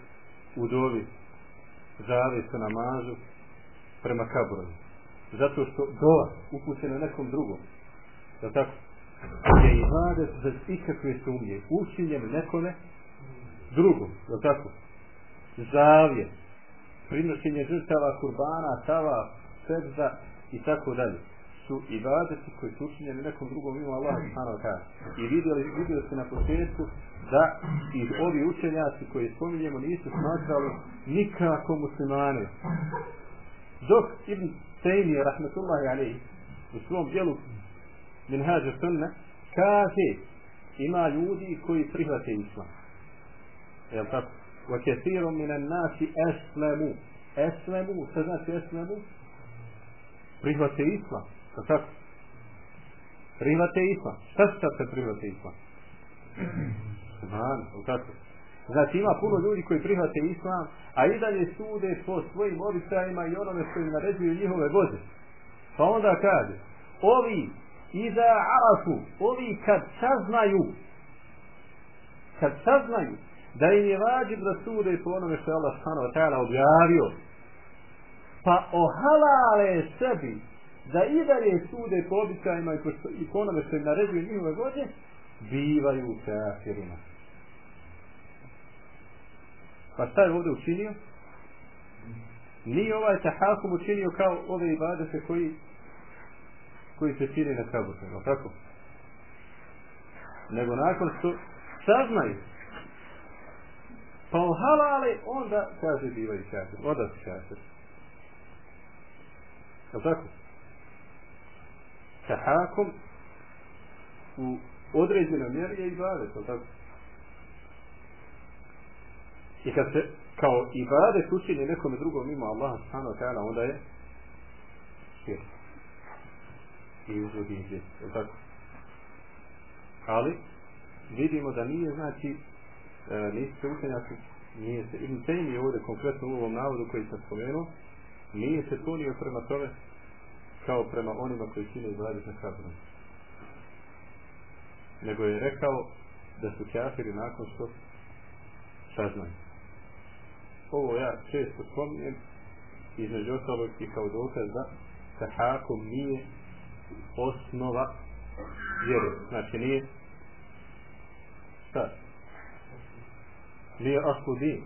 u dovi zave se namazu prema kabrovi zato što dova upućena nekom drugom da tako je ibadet bez ikakve sumnje učinjen nekome drugom da tako zavije prinošenje žrtava kurbana tava sedzda i tako dalje su ibadeti koji su učinjeni nekom drugom ima Allah subhanahu wa ta'ala. I vidjeli, vidjeli se na početku da i ovi učenjaci koji spominjemo nisu smatrali nikako muslimane. Dok Ibn Taymi, rahmetullahi alaihi, u svom dijelu Minhađa Sunna, kaže ima ljudi koji prihvate islam. Jel tako? Wa kathirum minan nasi aslamu. Aslamu, šta znači aslamu? Prihvate islam. Jel tako? Prihvate islam. Šta se sad se prihvate islam? Zman, tako? Znači ima puno ljudi koji prihvate islam, a i dalje sude po svojim običajima i onome što im naređuju njihove vođe. Pa onda kaže, ovi iza arafu, ovi kad saznaju, kad saznaju da im je vađib da sude po onome što je Allah subhanahu wa ta'ala objavio, pa ohalale sebi da i dalje sude po običajima i po, što, i po onome što im naređuje njihove vođe, bivaju kafirima. Pa šta je ovdje učinio? Nije ovaj tahakum učinio kao ove ibadete koji koji se čini na kabutu, no tako? Nego nakon što saznaju pa halale, onda kaže bivaju kafir, onda si kafir. Je tako? tahakum u određenoj mjeri je ibadet, tako? I kad se kao ibadet učini nekom drugom mimo Allaha subhanahu wa ta'ala, onda je širk. I uzvodi izvjet, tako? Ali, vidimo da nije, znači, e, nisu se učenjaci, nije se, Ibn Taymi je ovdje konkretno u ovom navodu koji sam spomenuo, nije se tunio prema tome kao prema onima koji čine ibadet na kabrom. Nego je rekao da su kafiri nakon što saznaju. Ovo ja često spominjem između ostalog i kao dokaz da sahakom nije osnova vjere. Znači nije šta? Nije aslu din.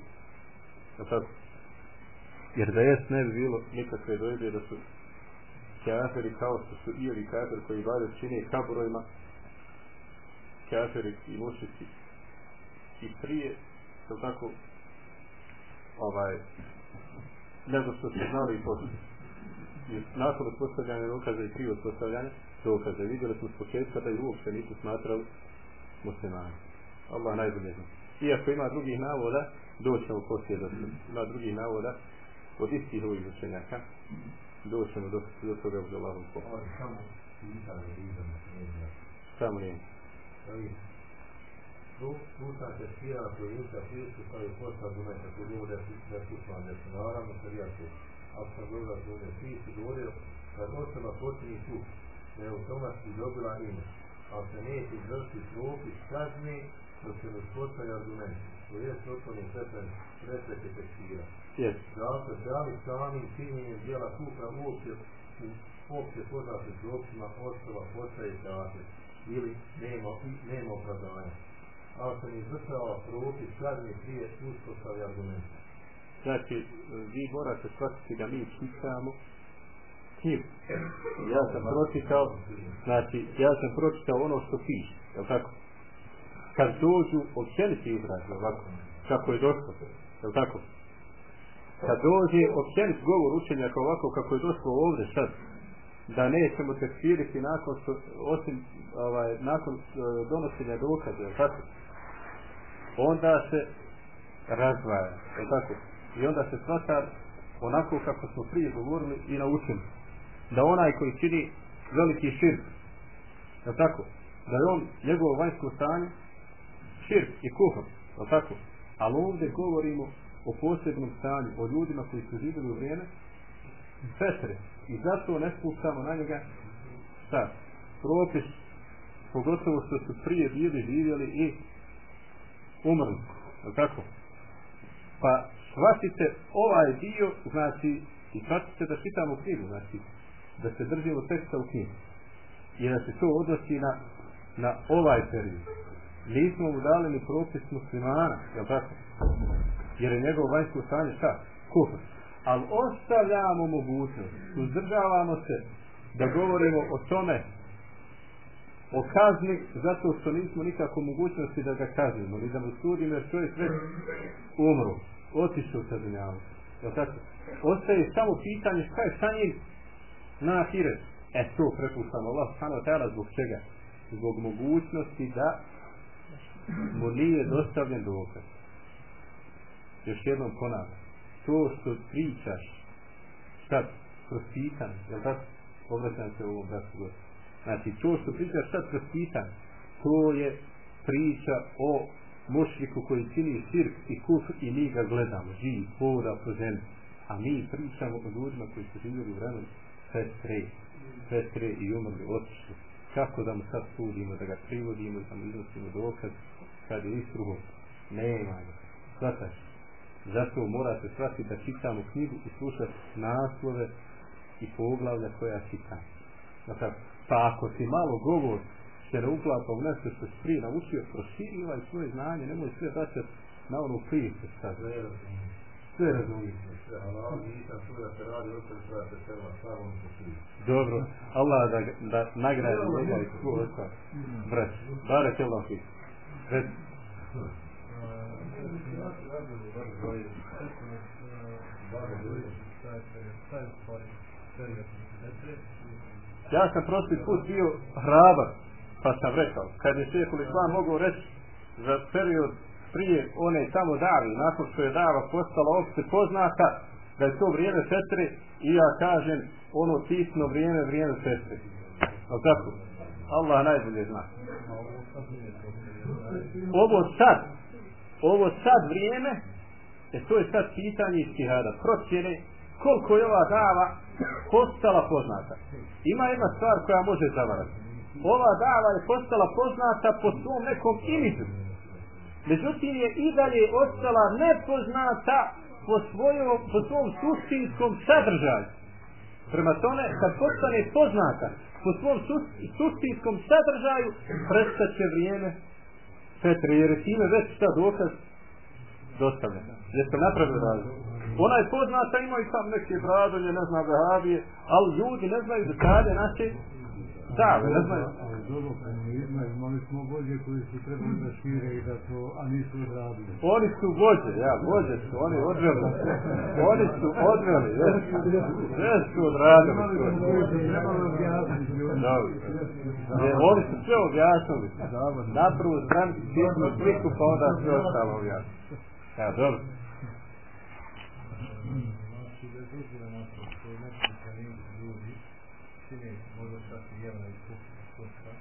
Jer da jest ne bi bilo nikakve dojde da su kafiri kao što su i ovi kafiri koji bade čine kaburojima kafiri i mušici i prije je tako ovaj nego što su znali i poslije nakon uspostavljanja dokaza i prije uspostavljanja dokaza vidjeli smo s početka da i uopšte nisu smatrali muslimani Allah najbolje zna iako ima drugih navoda doćemo poslije da ima drugih navoda od istih ovih učenjaka doćemo do, do toga uz Allahom pomoć. Samo nije. Sluša se šira koji uša firsku kao i posta argumenta koji govore da su islam, da su naravno šarijatu. Ako sam govorio da govore firsku, govorio kad osoba počini tu, da je automatski dobila ime. Ali se neće izvršiti propis kazne dok se ne uspostavi argument. To je osnovni stepen prepreke tekstira. Yes. Da li samim činjenjem dijela kufra uopće u opće poznatim propisima ostava postaje kafir ili nema, nema opravdanja. Ali se ne izvršava propis kazne prije uspostavi argumenta. Znači, vi morate shvatiti da mi čitamo knjigu. Ja sam pročitao, znači, ja sam pročitao ono što piše, je tako? Kad dođu općeniti izrazi, ovako, kako je došlo, je tako? Kad dođe općenit govor učenjaka ovako kako je došlo ovdje sad, da nećemo tekfiriti nakon što, osim, ovaj, nakon uh, donošenja dokaza, je tako? Onda se razdvaja, je tako? I onda se svata onako kako smo prije govorili i naučili. Da onaj koji čini veliki širk, je tako? Da je on, njegovo vanjsko stanje, širk i kuhar, je tako? Ali ovdje govorimo o posebnom stanju, o ljudima koji su živjeli u vrijeme fetre. I zato ne spuštamo na njega šta? Propis, pogotovo što su prije bili živjeli i umrli. Je tako? Pa shvatite ovaj dio, znači, i shvatite da čitamo knjigu, znači, da se držimo teksta u knjigu. I da se to odnosi na, na ovaj period. Nismo mu dali ni propis muslimana, jel tako? Jer je njegov vanjsko stanje šta? Kufr. Ali ostavljamo mogućnost, uzdržavamo se da govorimo o tome o kazni zato što nismo nikako mogućnosti da ga kaznimo ni da mu sudimo jer čovjek već umru otišao sa dunjalu. je tako? ostaje samo pitanje šta je sa njim na ahiret. E to prepuštamo Allah stano tela zbog čega? Zbog mogućnosti da mu nije dostavljen dokaz. Još jednom ponavljam. To što pričaš sad kroz pitanje jel tako? obraćam se u ovom bratu gostu. Znači, to što pričaš sad kroz pitan, to je priča o mošriku koji čini sirk i kuf i mi ga gledamo, živ, hoda po zemlji. A mi pričamo o ljudima koji su živjeli u vremenu sestre, sestre i umrli, otišli. Kako da mu sad sudimo, da ga privodimo, da mu iznosimo dokaz, kad je istruho, nema ga. Svataš, zato morate shvatiti da čitamo knjigu i slušati naslove i poglavlja koja čitamo. Znači, Pa ako si malo govor se ne uklapa u nešto što si prije naučio, proširivaj svoje znanje, nemoj sve vraćati na onu priče sad. Sve razumijem. Dobro, Allah da, da nagradi njega i svoj ostav. Brat, bare te Allah. Thank you. Ja sam prošli put bio hrabar, pa sam rekao, kad je šehol Islam mogao reći za period prije one tamo davi, nakon što je dava postala opšte poznata, da je to vrijeme sestre, i ja kažem, ono tisno vrijeme, vrijeme sestre. O tako? Allah najbolje zna. Ovo sad, ovo sad vrijeme, e to je sad pitanje istihada, procjene, koliko je ova dava postala poznata. Ima jedna stvar koja može zavarati. Ova dava je postala poznata po svom nekom imidžu. Međutim je i dalje ostala nepoznata po, svojom, po svom suštinskom sadržaju. Prema tome, kad postane poznata po svom suštinskom sadržaju, prestaće vrijeme Petre, jer je time već šta dokaz dostavljena. Jeste napravili razlog? Ona je poznata, ima i sam neke bradolje, ne zna vehabije, ali ljudi ne znaju detalje naše dave, ne znaju. Dobro, kad ne znaju, imali smo vođe koji su trebali da šire i da to, a nisu odradili. Oni su vođe, ja, vođe su, oni odveli. Oni su odveli, jes, jes su odradili. Objasniti. Oni su sve objasnili. Na prvu stranu sjetnu sliku, pa onda sve ostalo objasnili. Ja, dobro. Znači, bez uzira na to, što je neki kanini ljudi, čini možda čak i jevna i kuhka,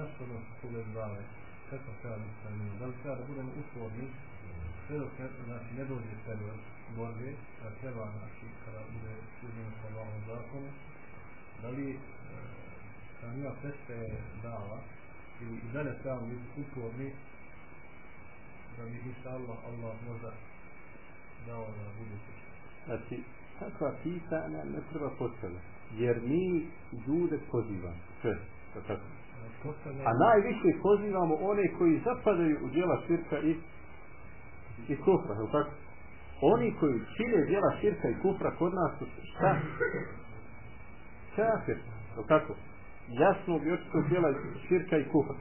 nastavno nas pogled glave, kako treba biti sa njima, da li treba da budemo uporni, sve dok znači, ne dođe period borbe, da treba, znači, kada bude služeno sa ovom zakonu, da li e, kada njima prestaje dava, ili i dalje trebamo biti uporni, da bi inša Allah, Allah možda dao na buduće. Znači, takva pitanja ne treba postavljati. Jer mi ljude pozivamo. Sve. Tako. A najviše pozivamo one koji zapadaju u djela širka i i kufra, je tako? Oni koji čine djela širka i kufra kod nas su šta? kafir, je tako? Jasnog i očitog djela širka i kufra.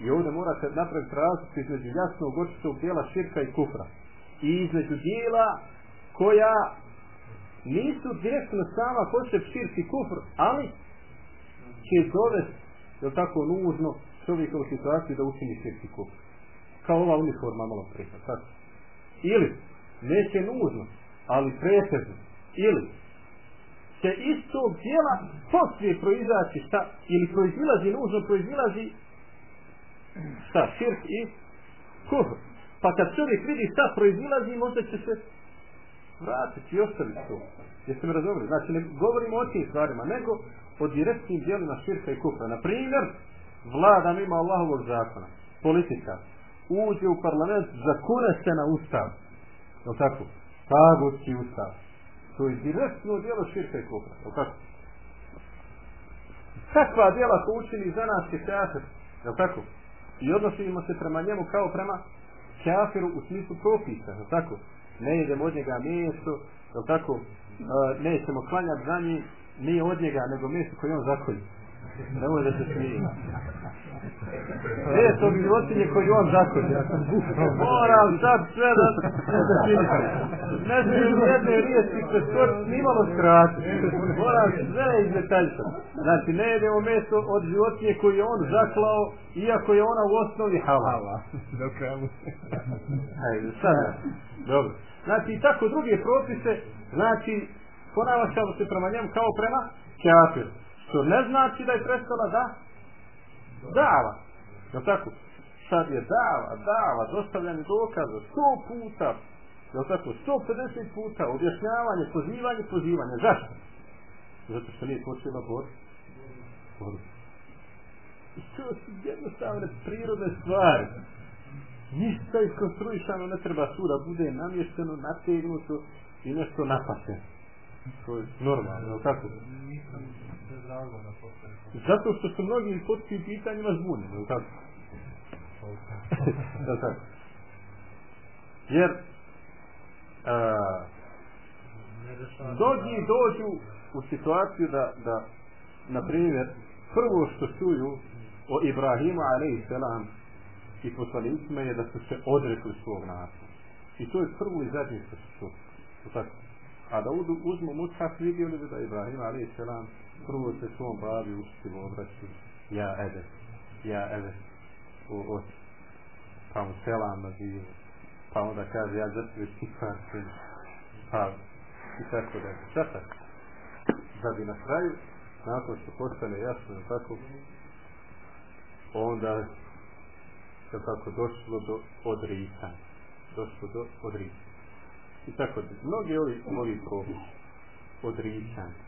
I ovdje morate napraviti razliku između jasnog očitog djela širka i kufra. I između djela koja nisu direktno sama po sebi i kufr, ali će dovesti, je tako, nužno čovjeka u situaciji da učini širk kufr. Kao ova uniforma malo preka, tako? Ili, neće nužno, ali pretežno. Ili, će iz tog dijela poslije proizaći šta, ili proizilazi, nužno proizilazi šta, širk i kufr. Pa kad čovjek vidi šta proizilazi, možda će se vratiti i ostaviti to. Jeste mi razumeli? Znači, ne govorimo o tim stvarima, nego o direktnim dijelima širka i kufra. Na primjer, vlada mimo Allahovog zakona, politika, uđe u parlament, zakune se na ustav. Je tako? Tagutski ustav. To je direktno dijelo širka i kufra. Je tako? Takva dijela ko učini za nas je kafir. Je tako? I odnosimo se prema njemu kao prema kafiru u smislu propisa. Je tako? Ne jedemo od njega mjesto. Je tako? E, nećemo klanjati za njih. Nije od njega, nego mjesto koje on zakolji. Ne može da se smije. Ne, to bi životinje koji on zakonje. Moram sad sve da se finišam. Ne smijem jedne riječi preskočiti, nimalo skrati. Moram sve izdetaljiti. Znači, ne jedemo meso od životinje koji je on zaklao, iako je ona u osnovi halala. Dok kramu. Hajde, sad. Dobro. Znači, tako druge propise, znači, ponavaćamo se prema njemu kao prema kafir. Što ne znači da je prestala da dava. Je tako? Sad je dava, dava, dostavljanje dokaza, sto puta, je tako? 150 puta, objašnjavanje, pozivanje, pozivanje. Zašto? Zato što nije počela bor. Bor. I to su jednostavne prirodne stvari. Ništa iskonstruisano ne treba suda, bude namješteno, nategnuto i nešto napaseno. To je normalno, tako? Zato što su mnogi pod tim pitanjima zbunjeni, je tako? je tako? Jer a, mnogi dođu u situaciju da, da na primjer, prvo što čuju o Ibrahimu selam i poslanicima je da su se odrekli svog naslova. I to je prvo i zadnje što su čuju. Tako? A da udu, uzmu mushaf vidjeli bi da Ibrahim alaih selam prvo se svom babi učiti obraći ja ede, ja ede u oči. Pa mu selam na dio. Pa onda kaže ja za tebe tikvar sin. Pa i tako da. Šta tako? Da bi na kraju, nakon što postane jasno tako, onda se tako došlo do odricanja. Došlo do odricanja. I tako da. Mnogi ovi, ovi propisi, odričanje,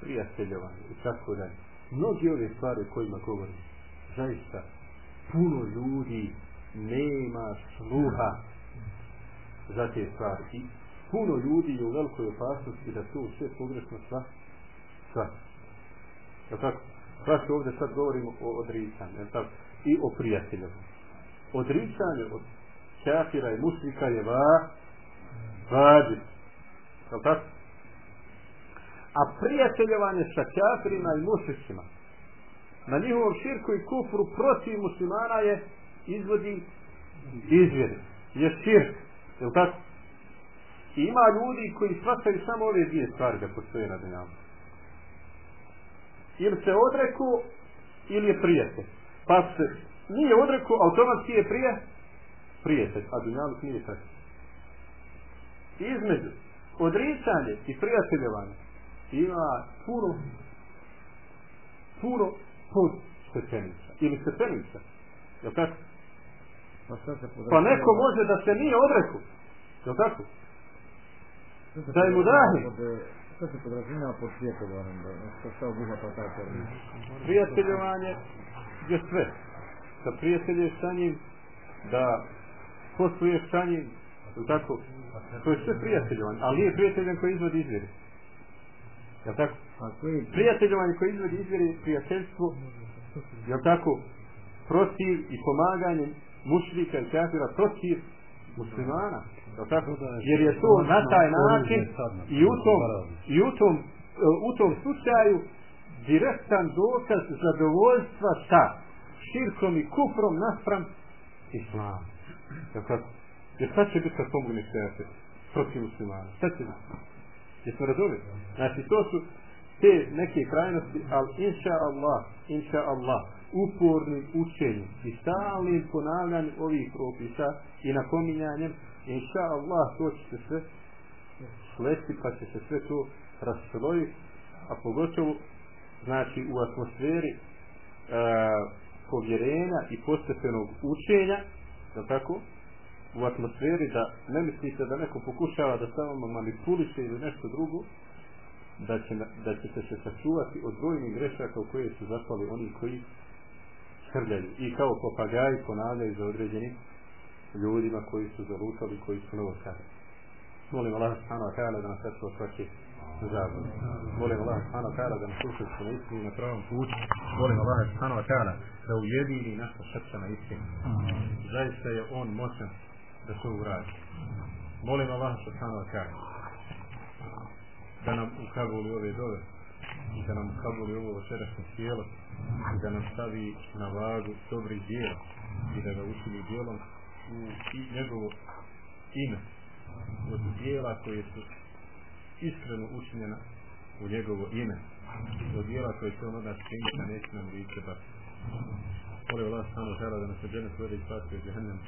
prijateljovanje i tako da. Mnogi ove stvari o kojima govorim, zaista, puno ljudi nema sluha za te stvari. I puno ljudi je u velikoj opasnosti da to sve pogrešno sva, sva. Je tako? Sva ovdje sad govorimo o odricanju, je tako? I o prijateljovanju. Odricanje od kafira i muslika je va, Vađi. Je tako? A prijateljevanje sa kafirima i mušicima na njihovom širku i kufru protiv muslimana je izvodi izvjeri. Je širk. Je tako? I ima ljudi koji shvataju samo ove dvije stvari da postoje na dunjavu. Ili se odreku, ili je prijatelj. Pa se nije odreku, automatski je prije, prijatelj. A dunjavu nije tako između odricanje i prijateljevanje ima puno puno pod stepenica ili stepenica je tako? Pa, pa neko može da se nije odreku je tako? da je mu dahi što se podrazumijeva pod prijateljovanjem što se obuhvata taj termin prijateljevanje je sve da prijateljuješ sa njim da posluješ sa njim tako To je sve prijateljovanje, ali nije prijateljovanje koji izvodi izvjeri. Je tako? Prijateljovanje koji izvodi izvjeri je prijateljstvo, je tako? Protiv i pomaganje mušlika i kafira protiv muslimana. Je tako? Jer je to na taj način i u tom, i u tom u tom slučaju direktan dokaz zadovoljstva sa širkom i kufrom naspram islam. Ja kako? Jer šta će biti kad pomogne se protiv muslimana? Šta će biti? Jesmo razumili? Znači, to su te neke krajnosti, ali inša Allah, inša Allah, upornim učenjem i stalnim ponavljanjem ovih propisa i napominjanjem, inša Allah, to će se sve sleti, pa će se sve to raslojiti, a pogotovo, znači, u atmosferi e, povjerenja i postepenog učenja, da tako, u atmosferi da ne mislite da neko pokušava da samo manipuliše ili nešto drugo, da, će, da ćete se sačuvati od brojnih grešaka u koje su zapali oni koji srljaju i kao papagaji ponavljaju za određenim ljudima koji su zalutali, koji su novokari. Molim Allah subhanahu wa ta'ala da nas sačuva svaki zabud. Molim Allah subhanahu wa ta'ala da nas učesti na istinu na pravom putu. Molim Allah subhanahu wa ta'ala da ujedini naša srca na istinu. Zaista je on moćan da to uradi. Molim Allah subhanahu wa ta'ala da nam u Kabuli ove dove i da nam u Kabuli ovo večerašnje tijelo i da nam stavi na vagu dobrih dijela i da ga učini dijelom u i njegovo ime od dijela koje su iskreno učinjena u njegovo ime od dijela koje se on od nas primiti neće nam lice bati Molim Allah stanu žela da nas ođene svore i spasi od jehennem,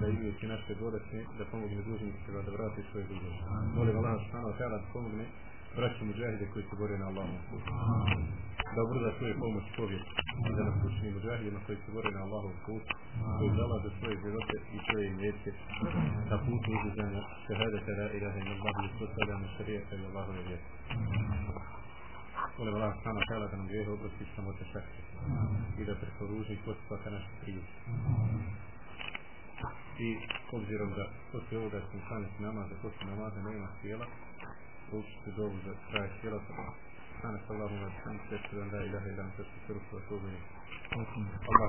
da imajući naše bolesne, da pomogne dužnicima da vrati svoje duže. Molim Allah stanu žela da pomogne braći muđahide koji se bore na Allahom putu. Da obrza svoje pomoć povijek i da nas učini muđahidima koji se bore na Allahom putu, koji zalaze svoje živote i svoje imetke na putu uzizanja šehadete la ilaha illa Allah i svo sada na šarijete i Allahove vjete. Molim Allah stano žela da nam grijehe oprosti samo te šakte i da preko ružnih postupaka naše prije. I obzirom da poslije ovoga smo klanjati namaz, da poslije namaza nema sjela, učite dobu za kraj sjela, Subhanak Allahumma wa bihamdika ashhadu an la ilaha illa anta astaghfiruka wa atubu ilayk. Allah